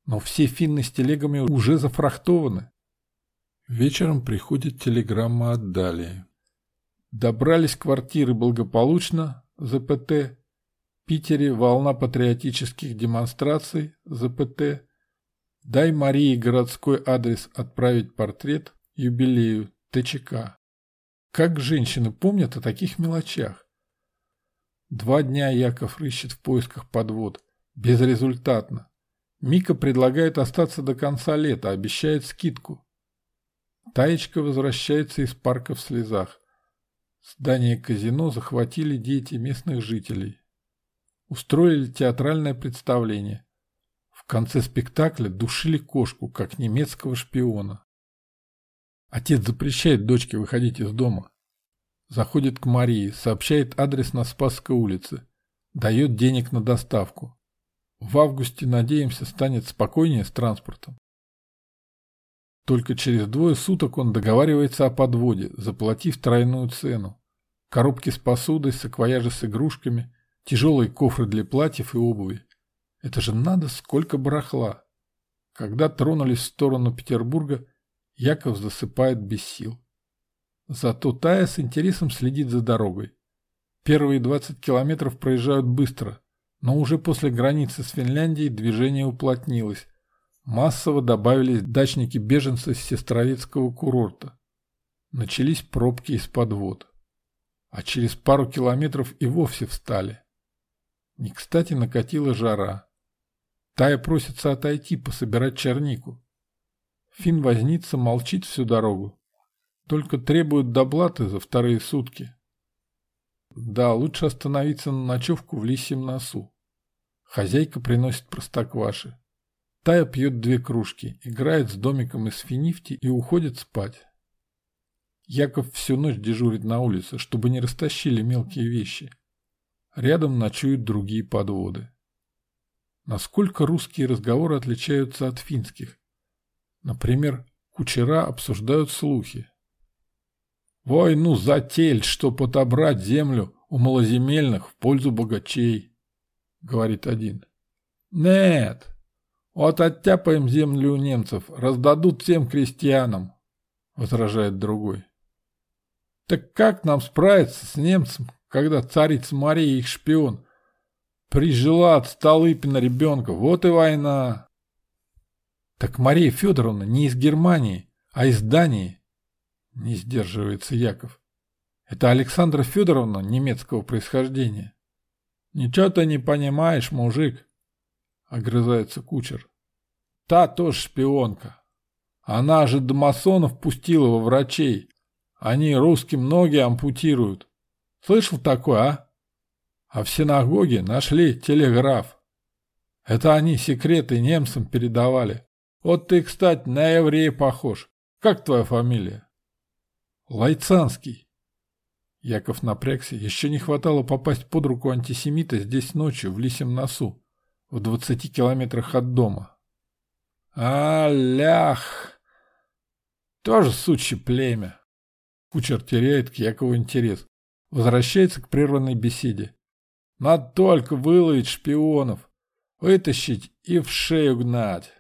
[SPEAKER 1] Но все финны с телегами уже зафрахтованы. Вечером приходит телеграмма от Далии. Добрались квартиры благополучно, ЗПТ. Питере волна патриотических демонстраций, ЗПТ. Дай Марии городской адрес отправить портрет, юбилею, ТЧК. Как женщины помнят о таких мелочах? Два дня Яков рыщет в поисках подвод. Безрезультатно. Мика предлагает остаться до конца лета, обещает скидку. Таечка возвращается из парка в слезах. Здание казино захватили дети местных жителей. Устроили театральное представление. В конце спектакля душили кошку, как немецкого шпиона. Отец запрещает дочке выходить из дома. Заходит к Марии, сообщает адрес на Спасской улице. Дает денег на доставку. В августе, надеемся, станет спокойнее с транспортом. Только через двое суток он договаривается о подводе, заплатив тройную цену. Коробки с посудой, саквояжи с игрушками, тяжелые кофры для платьев и обуви. Это же надо сколько барахла. Когда тронулись в сторону Петербурга, Яков засыпает без сил. Зато Тая с интересом следит за дорогой. Первые 20 километров проезжают быстро, но уже после границы с Финляндией движение уплотнилось. Массово добавились дачники-беженцы с Сестрорецкого курорта. Начались пробки из подвод. А через пару километров и вовсе встали. Не кстати накатила жара. Тая просится отойти, пособирать чернику. Фин возница молчит всю дорогу. Только требует доплаты за вторые сутки. Да, лучше остановиться на ночевку в лисьем носу. Хозяйка приносит простокваши. Тая пьет две кружки, играет с домиком из финифти и уходит спать. Яков всю ночь дежурит на улице, чтобы не растащили мелкие вещи. Рядом ночуют другие подводы. Насколько русские разговоры отличаются от финских? Например, кучера обсуждают слухи. «Войну затель, чтоб отобрать землю у малоземельных в пользу богачей», — говорит один. «Нет, вот оттяпаем землю немцев, раздадут всем крестьянам», — возражает другой. «Так как нам справиться с немцем, когда царица Мария их шпион? Прижила от Столыпина ребенка, вот и война». Так Мария Федоровна не из Германии, а из Дании. Не сдерживается Яков. Это Александра Федоровна немецкого происхождения. Ничего ты не понимаешь, мужик, огрызается кучер. Та тоже шпионка. Она же до масонов пустила во врачей. Они русским ноги ампутируют. Слышал такое, а? А в синагоге нашли телеграф. Это они секреты немцам передавали. Вот ты, кстати, на еврея похож. Как твоя фамилия?
[SPEAKER 2] Лайцанский.
[SPEAKER 1] Яков напрягся. Еще не хватало попасть под руку антисемита здесь ночью, в лисем носу, в двадцати километрах от дома. Алях! Тоже сучье племя. Кучер теряет к Якову интерес. Возвращается к прерванной беседе. Надо только выловить шпионов, вытащить и в шею гнать.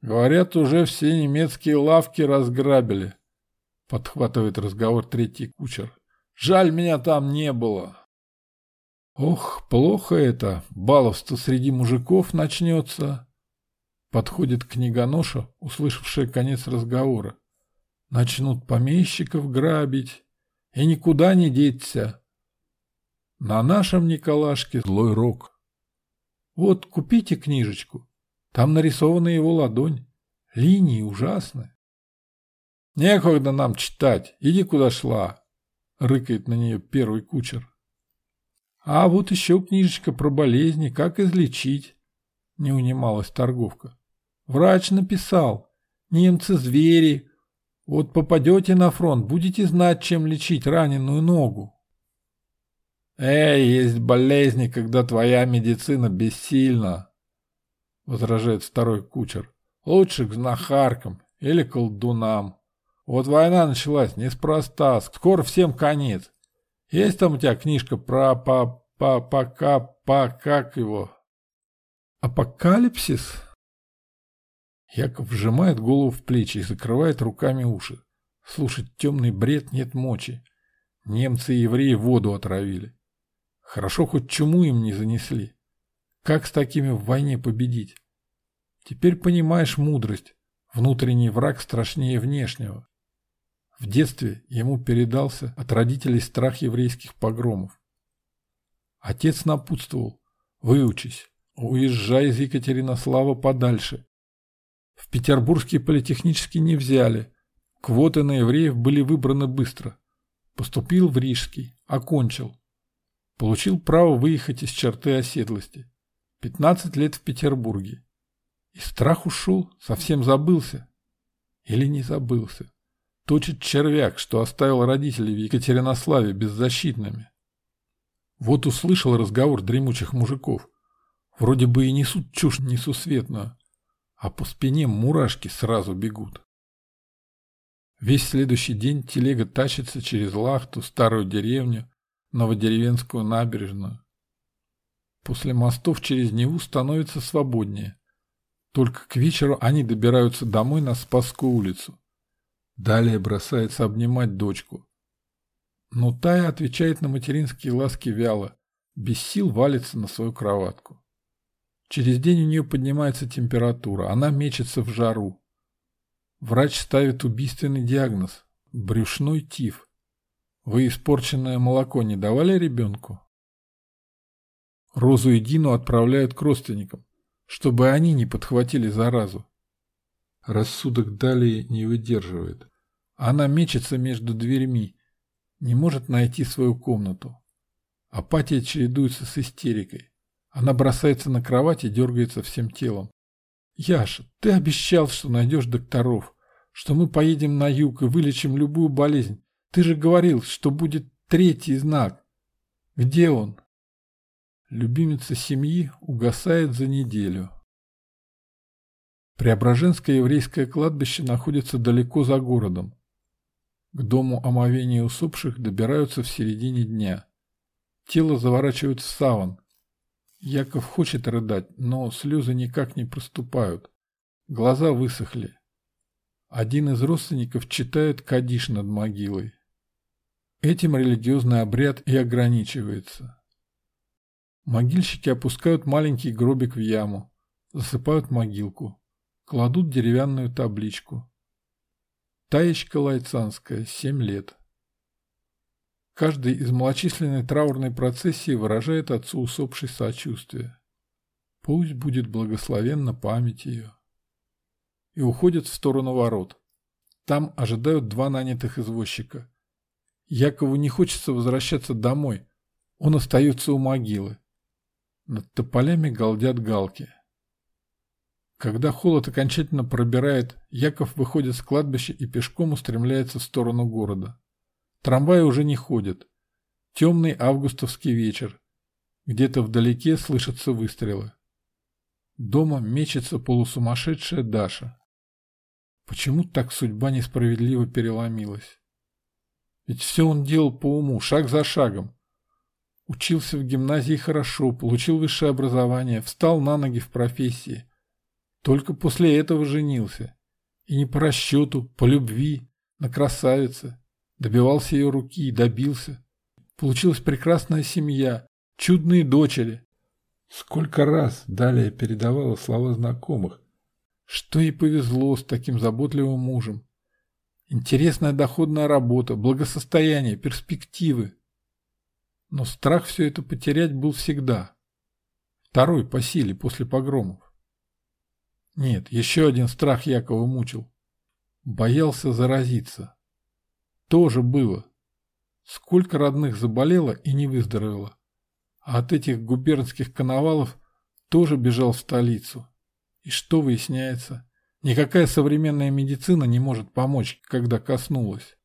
[SPEAKER 1] Говорят, уже все немецкие лавки разграбили. Подхватывает разговор третий кучер. Жаль, меня там не было. Ох, плохо это. Баловство среди мужиков начнется. Подходит книгоноша, услышавшая конец разговора. Начнут помещиков грабить. И никуда не деться. На нашем Николашке злой рок. Вот, купите книжечку. Там нарисована его ладонь. Линии ужасные. Некогда нам читать. Иди куда шла. Рыкает на нее первый кучер. А вот еще книжечка про болезни, как излечить. Не унималась торговка. Врач написал. Немцы звери. Вот попадете на фронт, будете знать, чем лечить раненую ногу. Эй, есть болезни, когда твоя медицина бессильна, возражает второй кучер. Лучше к знахаркам или колдунам. Вот война началась неспроста, скоро всем конец. Есть там у тебя книжка про па па пока па как его? Апокалипсис? Яков вжимает голову в плечи и закрывает руками уши. Слушать темный бред нет мочи. Немцы и евреи воду отравили. Хорошо, хоть чуму им не занесли. Как с такими в войне победить? Теперь понимаешь мудрость. Внутренний враг страшнее внешнего. В детстве ему передался от родителей страх еврейских погромов. Отец напутствовал. Выучись, уезжай из Екатеринослава подальше. В Петербургский политехнический не взяли. Квоты на евреев были выбраны быстро. Поступил в Рижский, окончил. Получил право выехать из черты оседлости. 15 лет в Петербурге. И страх ушел, совсем забылся. Или не забылся. Точит червяк, что оставил родителей в Екатеринославе беззащитными. Вот услышал разговор дремучих мужиков. Вроде бы и несут чушь несусветную, а по спине мурашки сразу бегут. Весь следующий день телега тащится через Лахту, старую деревню, новодеревенскую набережную. После мостов через Неву становится свободнее. Только к вечеру они добираются домой на Спасскую улицу. Далее бросается обнимать дочку. Но Тая отвечает на материнские ласки вяло, без сил валится на свою кроватку. Через день у нее поднимается температура, она мечется в жару. Врач ставит убийственный диагноз – брюшной тиф. Вы испорченное молоко не давали ребенку? Розу и Дину отправляют к родственникам, чтобы они не подхватили заразу. Рассудок далее не выдерживает. Она мечется между дверьми, не может найти свою комнату. Апатия чередуется с истерикой. Она бросается на кровать и дергается всем телом. «Яша, ты обещал, что найдешь докторов, что мы поедем на юг и вылечим любую болезнь. Ты же говорил, что будет третий знак. Где он?» Любимица семьи угасает за неделю. Преображенское еврейское кладбище находится далеко за городом. К дому омовения усопших добираются в середине дня. Тело заворачивают в саван. Яков хочет рыдать, но слезы никак не проступают. Глаза высохли. Один из родственников читает кадиш над могилой. Этим религиозный обряд и ограничивается. Могильщики опускают маленький гробик в яму, засыпают могилку. Кладут деревянную табличку. Таечка Лайцанская, 7 лет. Каждый из малочисленной траурной процессии выражает отцу усопшей сочувствие. Пусть будет благословенна память ее. И уходят в сторону ворот. Там ожидают два нанятых извозчика. Якову не хочется возвращаться домой. Он остается у могилы. Над тополями галдят галки. Когда холод окончательно пробирает, Яков выходит с кладбища и пешком устремляется в сторону города. Трамваи уже не ходят. Темный августовский вечер. Где-то вдалеке слышатся выстрелы. Дома мечется полусумасшедшая Даша. Почему так судьба несправедливо переломилась? Ведь все он делал по уму, шаг за шагом. Учился в гимназии хорошо, получил высшее образование, встал на ноги в профессии. Только после этого женился. И не по расчету, по любви, на красавице. Добивался ее руки и добился. Получилась прекрасная семья, чудные дочери. Сколько раз далее передавала слова знакомых, что ей повезло с таким заботливым мужем. Интересная доходная работа, благосостояние, перспективы. Но страх все это потерять был всегда. Второй по силе после погромов. Нет, еще один страх Якова мучил. Боялся заразиться. Тоже было. Сколько родных заболело и не выздоровело. А от этих губернских коновалов тоже бежал в столицу. И что выясняется? Никакая современная медицина не может помочь, когда коснулась.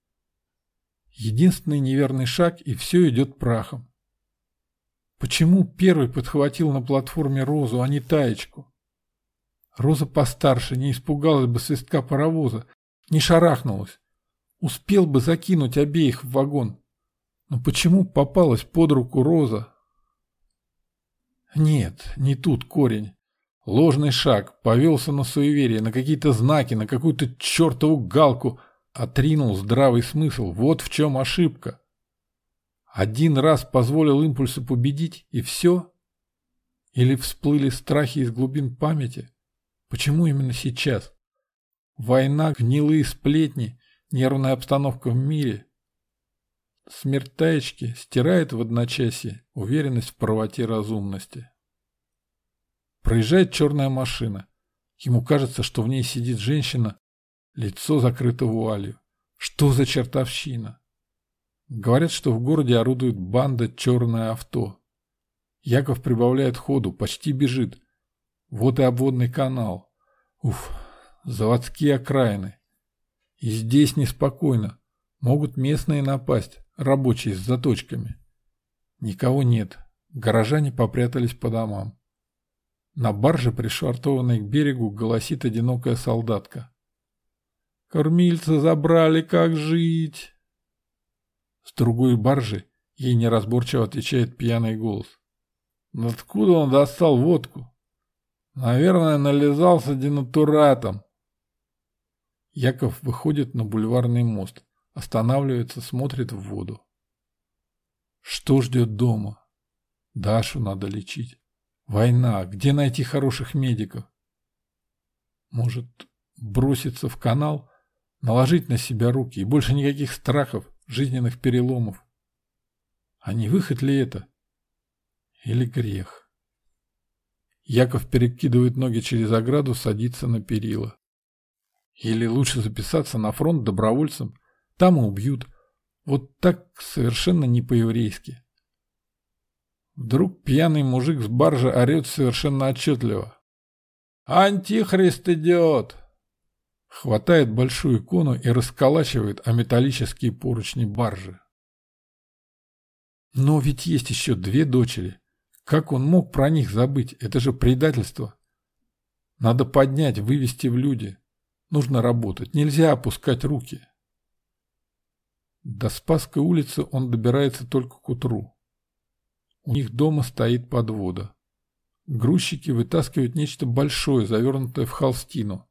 [SPEAKER 1] Единственный неверный шаг, и все идет прахом. Почему первый подхватил на платформе Розу, а не Таечку? Роза постарше не испугалась бы свистка паровоза, не шарахнулась. Успел бы закинуть обеих в вагон. Но почему попалась под руку Роза? Нет, не тут корень. Ложный шаг, повелся на суеверие, на какие-то знаки, на какую-то чертову галку, отринул здравый смысл. Вот в чем ошибка. Один раз позволил импульсу победить, и все? Или всплыли страхи из глубин памяти? Почему именно сейчас? Война, гнилые сплетни, нервная обстановка в мире. Смерть Таечки стирает в одночасье уверенность в правоте разумности. Проезжает черная машина. Ему кажется, что в ней сидит женщина, лицо закрыто вуалью. Что за чертовщина? Говорят, что в городе орудует банда «Черное авто». Яков прибавляет ходу, почти бежит. Вот и обводный канал. Уф, заводские окраины. И здесь неспокойно. Могут местные напасть, рабочие с заточками. Никого нет. Горожане попрятались по домам. На барже, пришвартованной к берегу, голосит одинокая солдатка. «Кормильца забрали, как жить?» С другой баржи ей неразборчиво отвечает пьяный голос. «Откуда он достал водку?» Наверное, нализался денатуратом. Яков выходит на бульварный мост, останавливается, смотрит в воду. Что ждет дома? Дашу надо лечить. Война. Где найти хороших медиков? Может, броситься в канал, наложить на себя руки и больше никаких страхов, жизненных переломов? А не выход ли это? Или грех? Яков перекидывает ноги через ограду, садится на перила. Или лучше записаться на фронт добровольцем. Там и убьют. Вот так совершенно не по-еврейски. Вдруг пьяный мужик с баржи орет совершенно отчетливо. «Антихрист идет!» Хватает большую икону и расколачивает о металлические поручни баржи. Но ведь есть еще две дочери. Как он мог про них забыть? Это же предательство. Надо поднять, вывести в люди. Нужно работать. Нельзя опускать руки. До Спасской улицы он добирается только к утру. У них дома стоит подвода. Грузчики вытаскивают нечто большое, завернутое в холстину.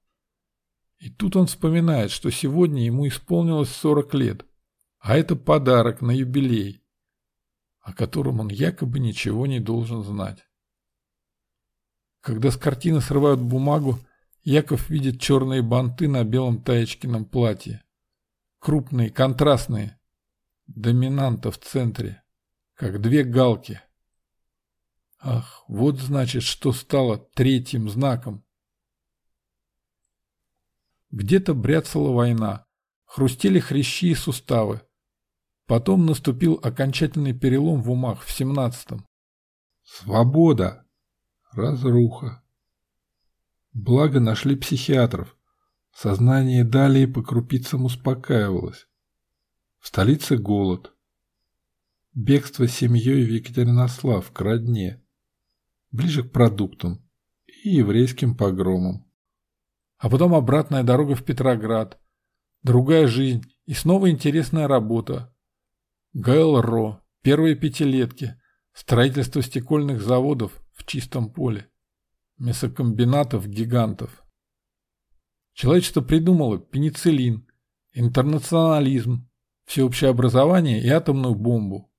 [SPEAKER 1] И тут он вспоминает, что сегодня ему исполнилось 40 лет, а это подарок на юбилей о котором он якобы ничего не должен знать. Когда с картины срывают бумагу, Яков видит черные банты на белом таечкином платье. Крупные, контрастные. Доминанта в центре, как две галки. Ах, вот значит, что стало третьим знаком. Где-то бряцала война, хрустели хрящи и суставы. Потом наступил окончательный перелом в умах в семнадцатом. Свобода. Разруха. Благо нашли психиатров. Сознание далее по крупицам успокаивалось. В столице голод. Бегство семьей в Екатеринослав к родне. Ближе к продуктам и еврейским погромам. А потом обратная дорога в Петроград. Другая жизнь и снова интересная работа. ГЛРО, первые пятилетки, строительство стекольных заводов в чистом поле, мясокомбинатов-гигантов. Человечество придумало пенициллин, интернационализм, всеобщее образование и атомную бомбу.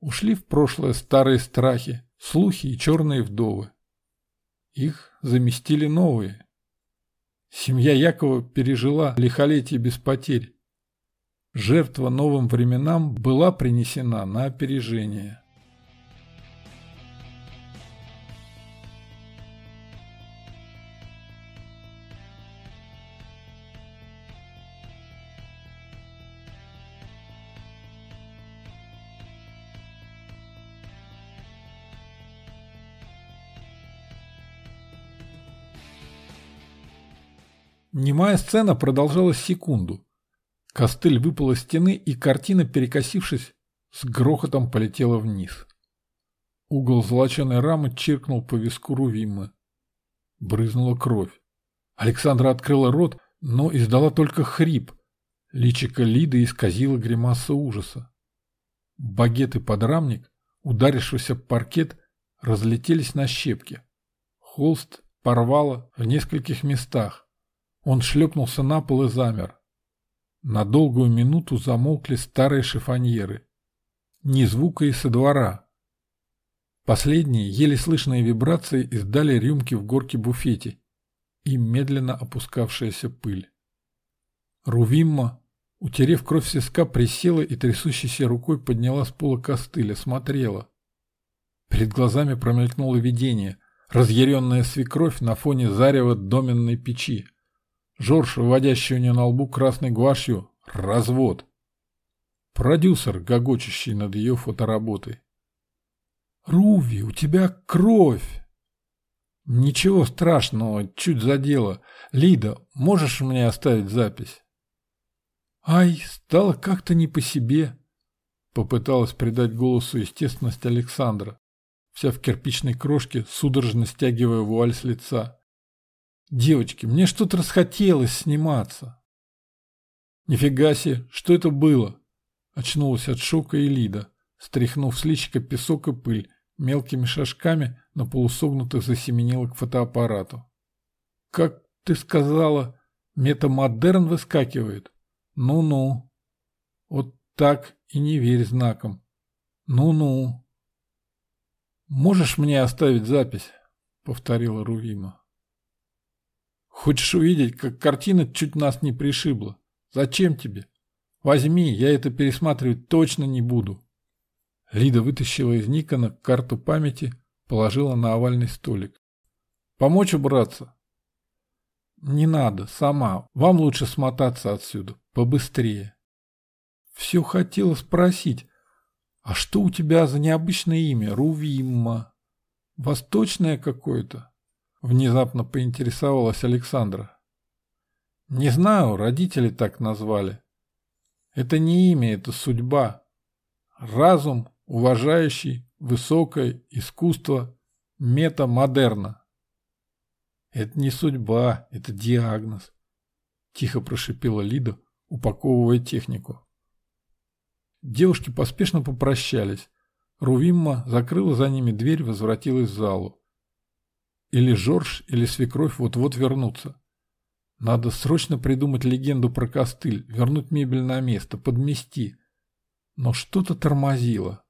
[SPEAKER 1] Ушли в прошлое старые страхи, слухи и черные вдовы. Их заместили новые. Семья Якова пережила лихолетие без потерь. Жертва новым временам была принесена на опережение. Немая сцена продолжалась секунду. Костыль выпал из стены, и картина, перекосившись, с грохотом полетела вниз. Угол золоченой рамы чиркнул по виску Рувимы. Брызнула кровь. Александра открыла рот, но издала только хрип. Личико Лиды исказило гримаса ужаса. Багет и подрамник, ударившийся паркет, разлетелись на щепки. Холст порвало в нескольких местах. Он шлепнулся на пол и замер. На долгую минуту замолкли старые шифоньеры. Ни звука и со двора. Последние, еле слышные вибрации издали рюмки в горке буфете и медленно опускавшаяся пыль. Рувимма, утерев кровь с виска, присела и трясущейся рукой подняла с пола костыля, смотрела. Перед глазами промелькнуло видение, разъяренная свекровь на фоне зарева доменной печи. Жорж, выводящий у нее на лбу красной гуашью, развод. Продюсер, гогочущий над ее фотоработой. «Руви, у тебя кровь!» «Ничего страшного, чуть задело. Лида, можешь мне оставить запись?» «Ай, стало как-то не по себе», — попыталась придать голосу естественность Александра, вся в кирпичной крошке, судорожно стягивая вуаль с лица. Девочки, мне что-то расхотелось сниматься. Нифига себе, что это было? Очнулась от шока Элида, стряхнув с личика песок и пыль, мелкими шажками на полусогнутых засеменила к фотоаппарату. Как ты сказала, метамодерн выскакивает? Ну-ну. Вот так и не верь знаком. Ну-ну. Можешь мне оставить запись? Повторила Рувима. Хочешь увидеть, как картина чуть нас не пришибла? Зачем тебе? Возьми, я это пересматривать точно не буду. Лида вытащила из Никона карту памяти, положила на овальный столик. Помочь убраться? Не надо, сама. Вам лучше смотаться отсюда, побыстрее. Все хотела спросить, а что у тебя за необычное имя? Рувимма. Восточное какое-то? Внезапно поинтересовалась Александра. Не знаю, родители так назвали. Это не имя, это судьба. Разум, уважающий, высокое искусство, метамодерна. Это не судьба, это диагноз. Тихо прошипела Лида, упаковывая технику. Девушки поспешно попрощались. Рувимма закрыла за ними дверь, возвратилась в залу. Или Жорж, или свекровь вот-вот вернутся. Надо срочно придумать легенду про костыль, вернуть мебель на место, подмести. Но что-то тормозило.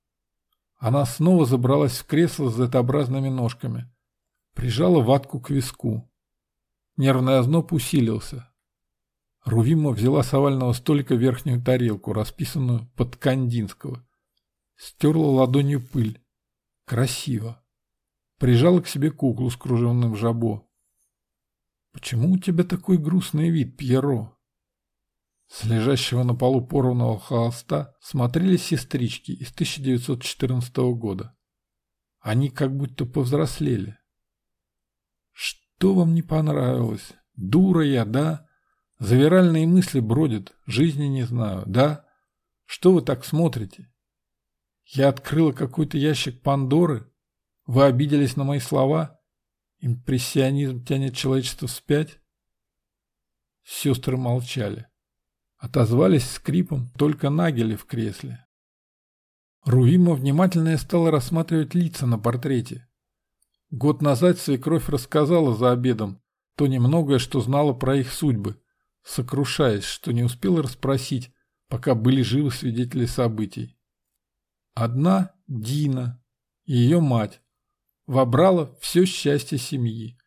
[SPEAKER 1] Она снова забралась в кресло с Z-образными ножками. Прижала ватку к виску. Нервный озноб усилился. Рувима взяла с овального столика верхнюю тарелку, расписанную под Кандинского. Стерла ладонью пыль. Красиво. Прижала к себе куклу с кружевным жабо. «Почему у тебя такой грустный вид, Пьеро?» С лежащего на полу порванного холста смотрели сестрички из 1914 года. Они как будто повзрослели. Что вам не понравилось? Дура я, да? Завиральные мысли бродят, жизни не знаю, да? Что вы так смотрите? Я открыла какой-то ящик Пандоры? Вы обиделись на мои слова? Импрессионизм тянет человечество вспять? Сестры молчали. Отозвались скрипом только Нагели в кресле. Руима внимательно стала рассматривать лица на портрете. Год назад свекровь рассказала за обедом то немногое, что знала про их судьбы, сокрушаясь, что не успела расспросить, пока были живы свидетели событий. Одна – Дина, ее мать, вобрала все счастье семьи.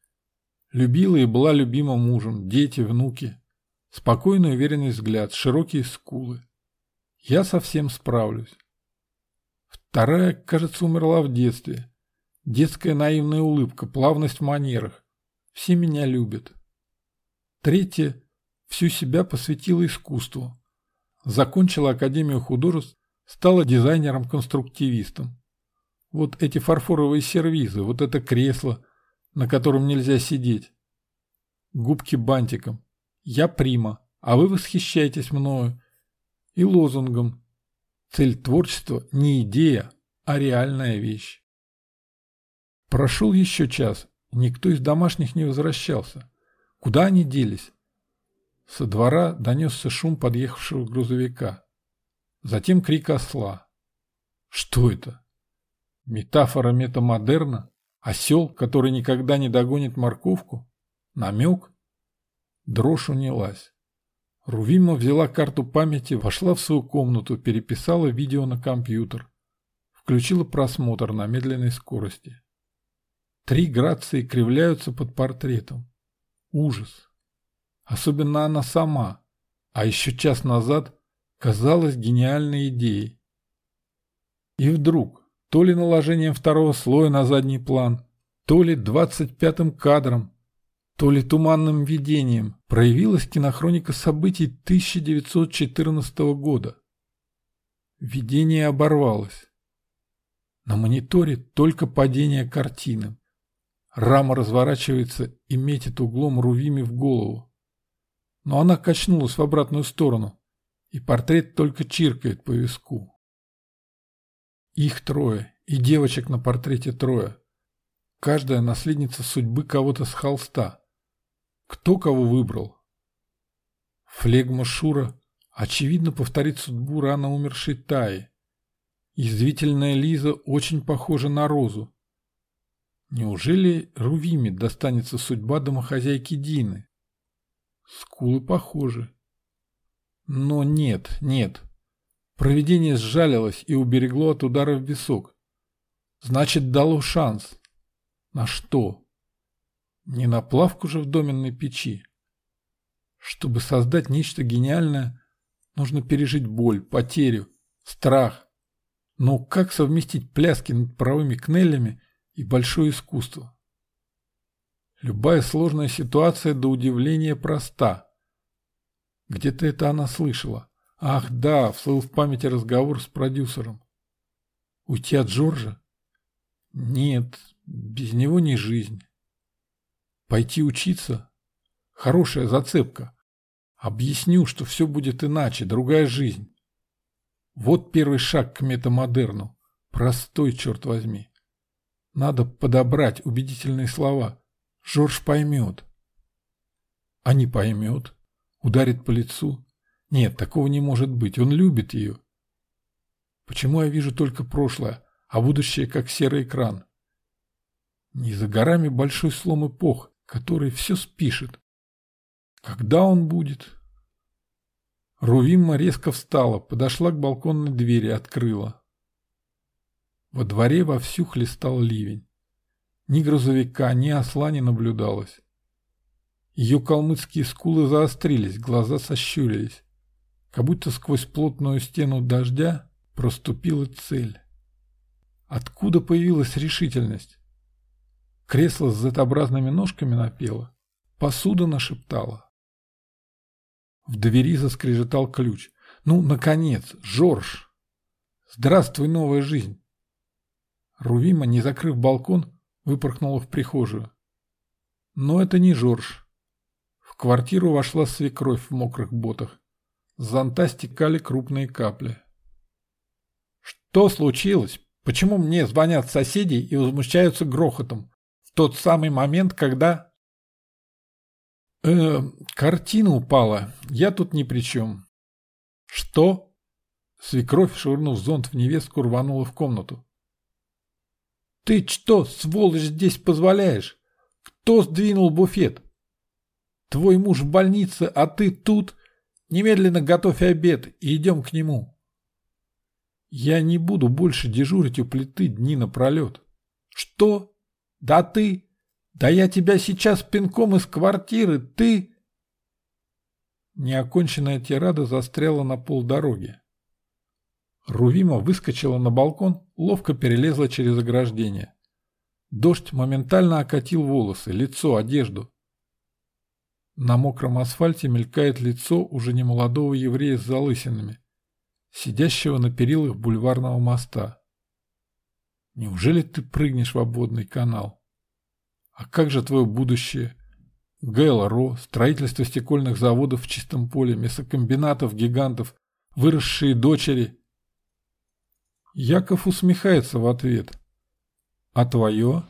[SPEAKER 1] Любила и была любима мужем, дети, внуки. Спокойный уверенный взгляд, широкие скулы. Я совсем справлюсь. Вторая, кажется, умерла в детстве. Детская наивная улыбка, плавность в манерах. Все меня любят. Третья всю себя посвятила искусству. Закончила Академию художеств, стала дизайнером-конструктивистом. Вот эти фарфоровые сервизы, вот это кресло, на котором нельзя сидеть. Губки бантиком. Я прима, а вы восхищаетесь мною. И лозунгом. Цель творчества не идея, а реальная вещь. Прошел еще час, никто из домашних не возвращался. Куда они делись? Со двора донесся шум подъехавшего грузовика. Затем крик осла. Что это? Метафора метамодерна? Осел, который никогда не догонит морковку? Намек? Дрожь унялась. Рувима взяла карту памяти, вошла в свою комнату, переписала видео на компьютер. Включила просмотр на медленной скорости. Три грации кривляются под портретом. Ужас. Особенно она сама, а еще час назад казалась гениальной идеей. И вдруг, то ли наложением второго слоя на задний план, то ли двадцать пятым кадром, то ли туманным видением, проявилась кинохроника событий 1914 года. Видение оборвалось. На мониторе только падение картины. Рама разворачивается и метит углом Рувими в голову. Но она качнулась в обратную сторону, и портрет только чиркает по виску. Их трое, и девочек на портрете трое. Каждая наследница судьбы кого-то с холста. Кто кого выбрал? Флегма Шура, очевидно, повторит судьбу рано умершей Таи. Язвительная Лиза очень похожа на Розу, Неужели Рувиме достанется судьба домохозяйки Дины? Скулы похожи. Но нет, нет. Провидение сжалилось и уберегло от удара в висок. Значит, дало шанс. На что? Не на плавку же в доменной печи. Чтобы создать нечто гениальное, нужно пережить боль, потерю, страх. Но как совместить пляски над правыми кнелями и большое искусство. Любая сложная ситуация до удивления проста. Где-то это она слышала. Ах да, всплыл в памяти разговор с продюсером. Уйти от Джорджа? Нет, без него не жизнь. Пойти учиться? Хорошая зацепка. Объясню, что все будет иначе, другая жизнь. Вот первый шаг к метамодерну. Простой, черт возьми. Надо подобрать убедительные слова. Жорж поймет. А не поймет. Ударит по лицу. Нет, такого не может быть. Он любит ее. Почему я вижу только прошлое, а будущее как серый экран? Не за горами большой слом эпох, который все спишет. Когда он будет? Рувимма резко встала, подошла к балконной двери, открыла. Во дворе вовсю хлестал ливень. Ни грузовика, ни осла не наблюдалось. Ее калмыцкие скулы заострились, глаза сощурились. Как будто сквозь плотную стену дождя проступила цель. Откуда появилась решительность? Кресло с z-образными ножками напело, посуда нашептала. В двери заскрежетал ключ. «Ну, наконец, Жорж! Здравствуй, новая жизнь!» Рувима, не закрыв балкон, выпорхнула в прихожую. Но это не Жорж. В квартиру вошла свекровь в мокрых ботах. С зонта стекали крупные капли. «Что случилось? Почему мне звонят соседи и возмущаются грохотом? В тот самый момент, когда...» «Э, картина упала. Я тут ни при чем». «Что?» Свекровь, швырнув зонт в невестку, рванула в комнату. «Ты что, сволочь, здесь позволяешь? Кто сдвинул буфет? Твой муж в больнице, а ты тут? Немедленно готовь обед и идем к нему». «Я не буду больше дежурить у плиты дни напролет». «Что? Да ты? Да я тебя сейчас пинком из квартиры, ты...» Неоконченная тирада застряла на полдороги. Рувима выскочила на балкон, ловко перелезла через ограждение. Дождь моментально окатил волосы, лицо, одежду. На мокром асфальте мелькает лицо уже немолодого еврея с залысинами, сидящего на перилах бульварного моста. Неужели ты прыгнешь в обводный канал? А как же твое будущее? ГЛРО, строительство стекольных заводов в чистом поле, мясокомбинатов, гигантов, выросшие дочери. Яков усмехается в ответ. А твое?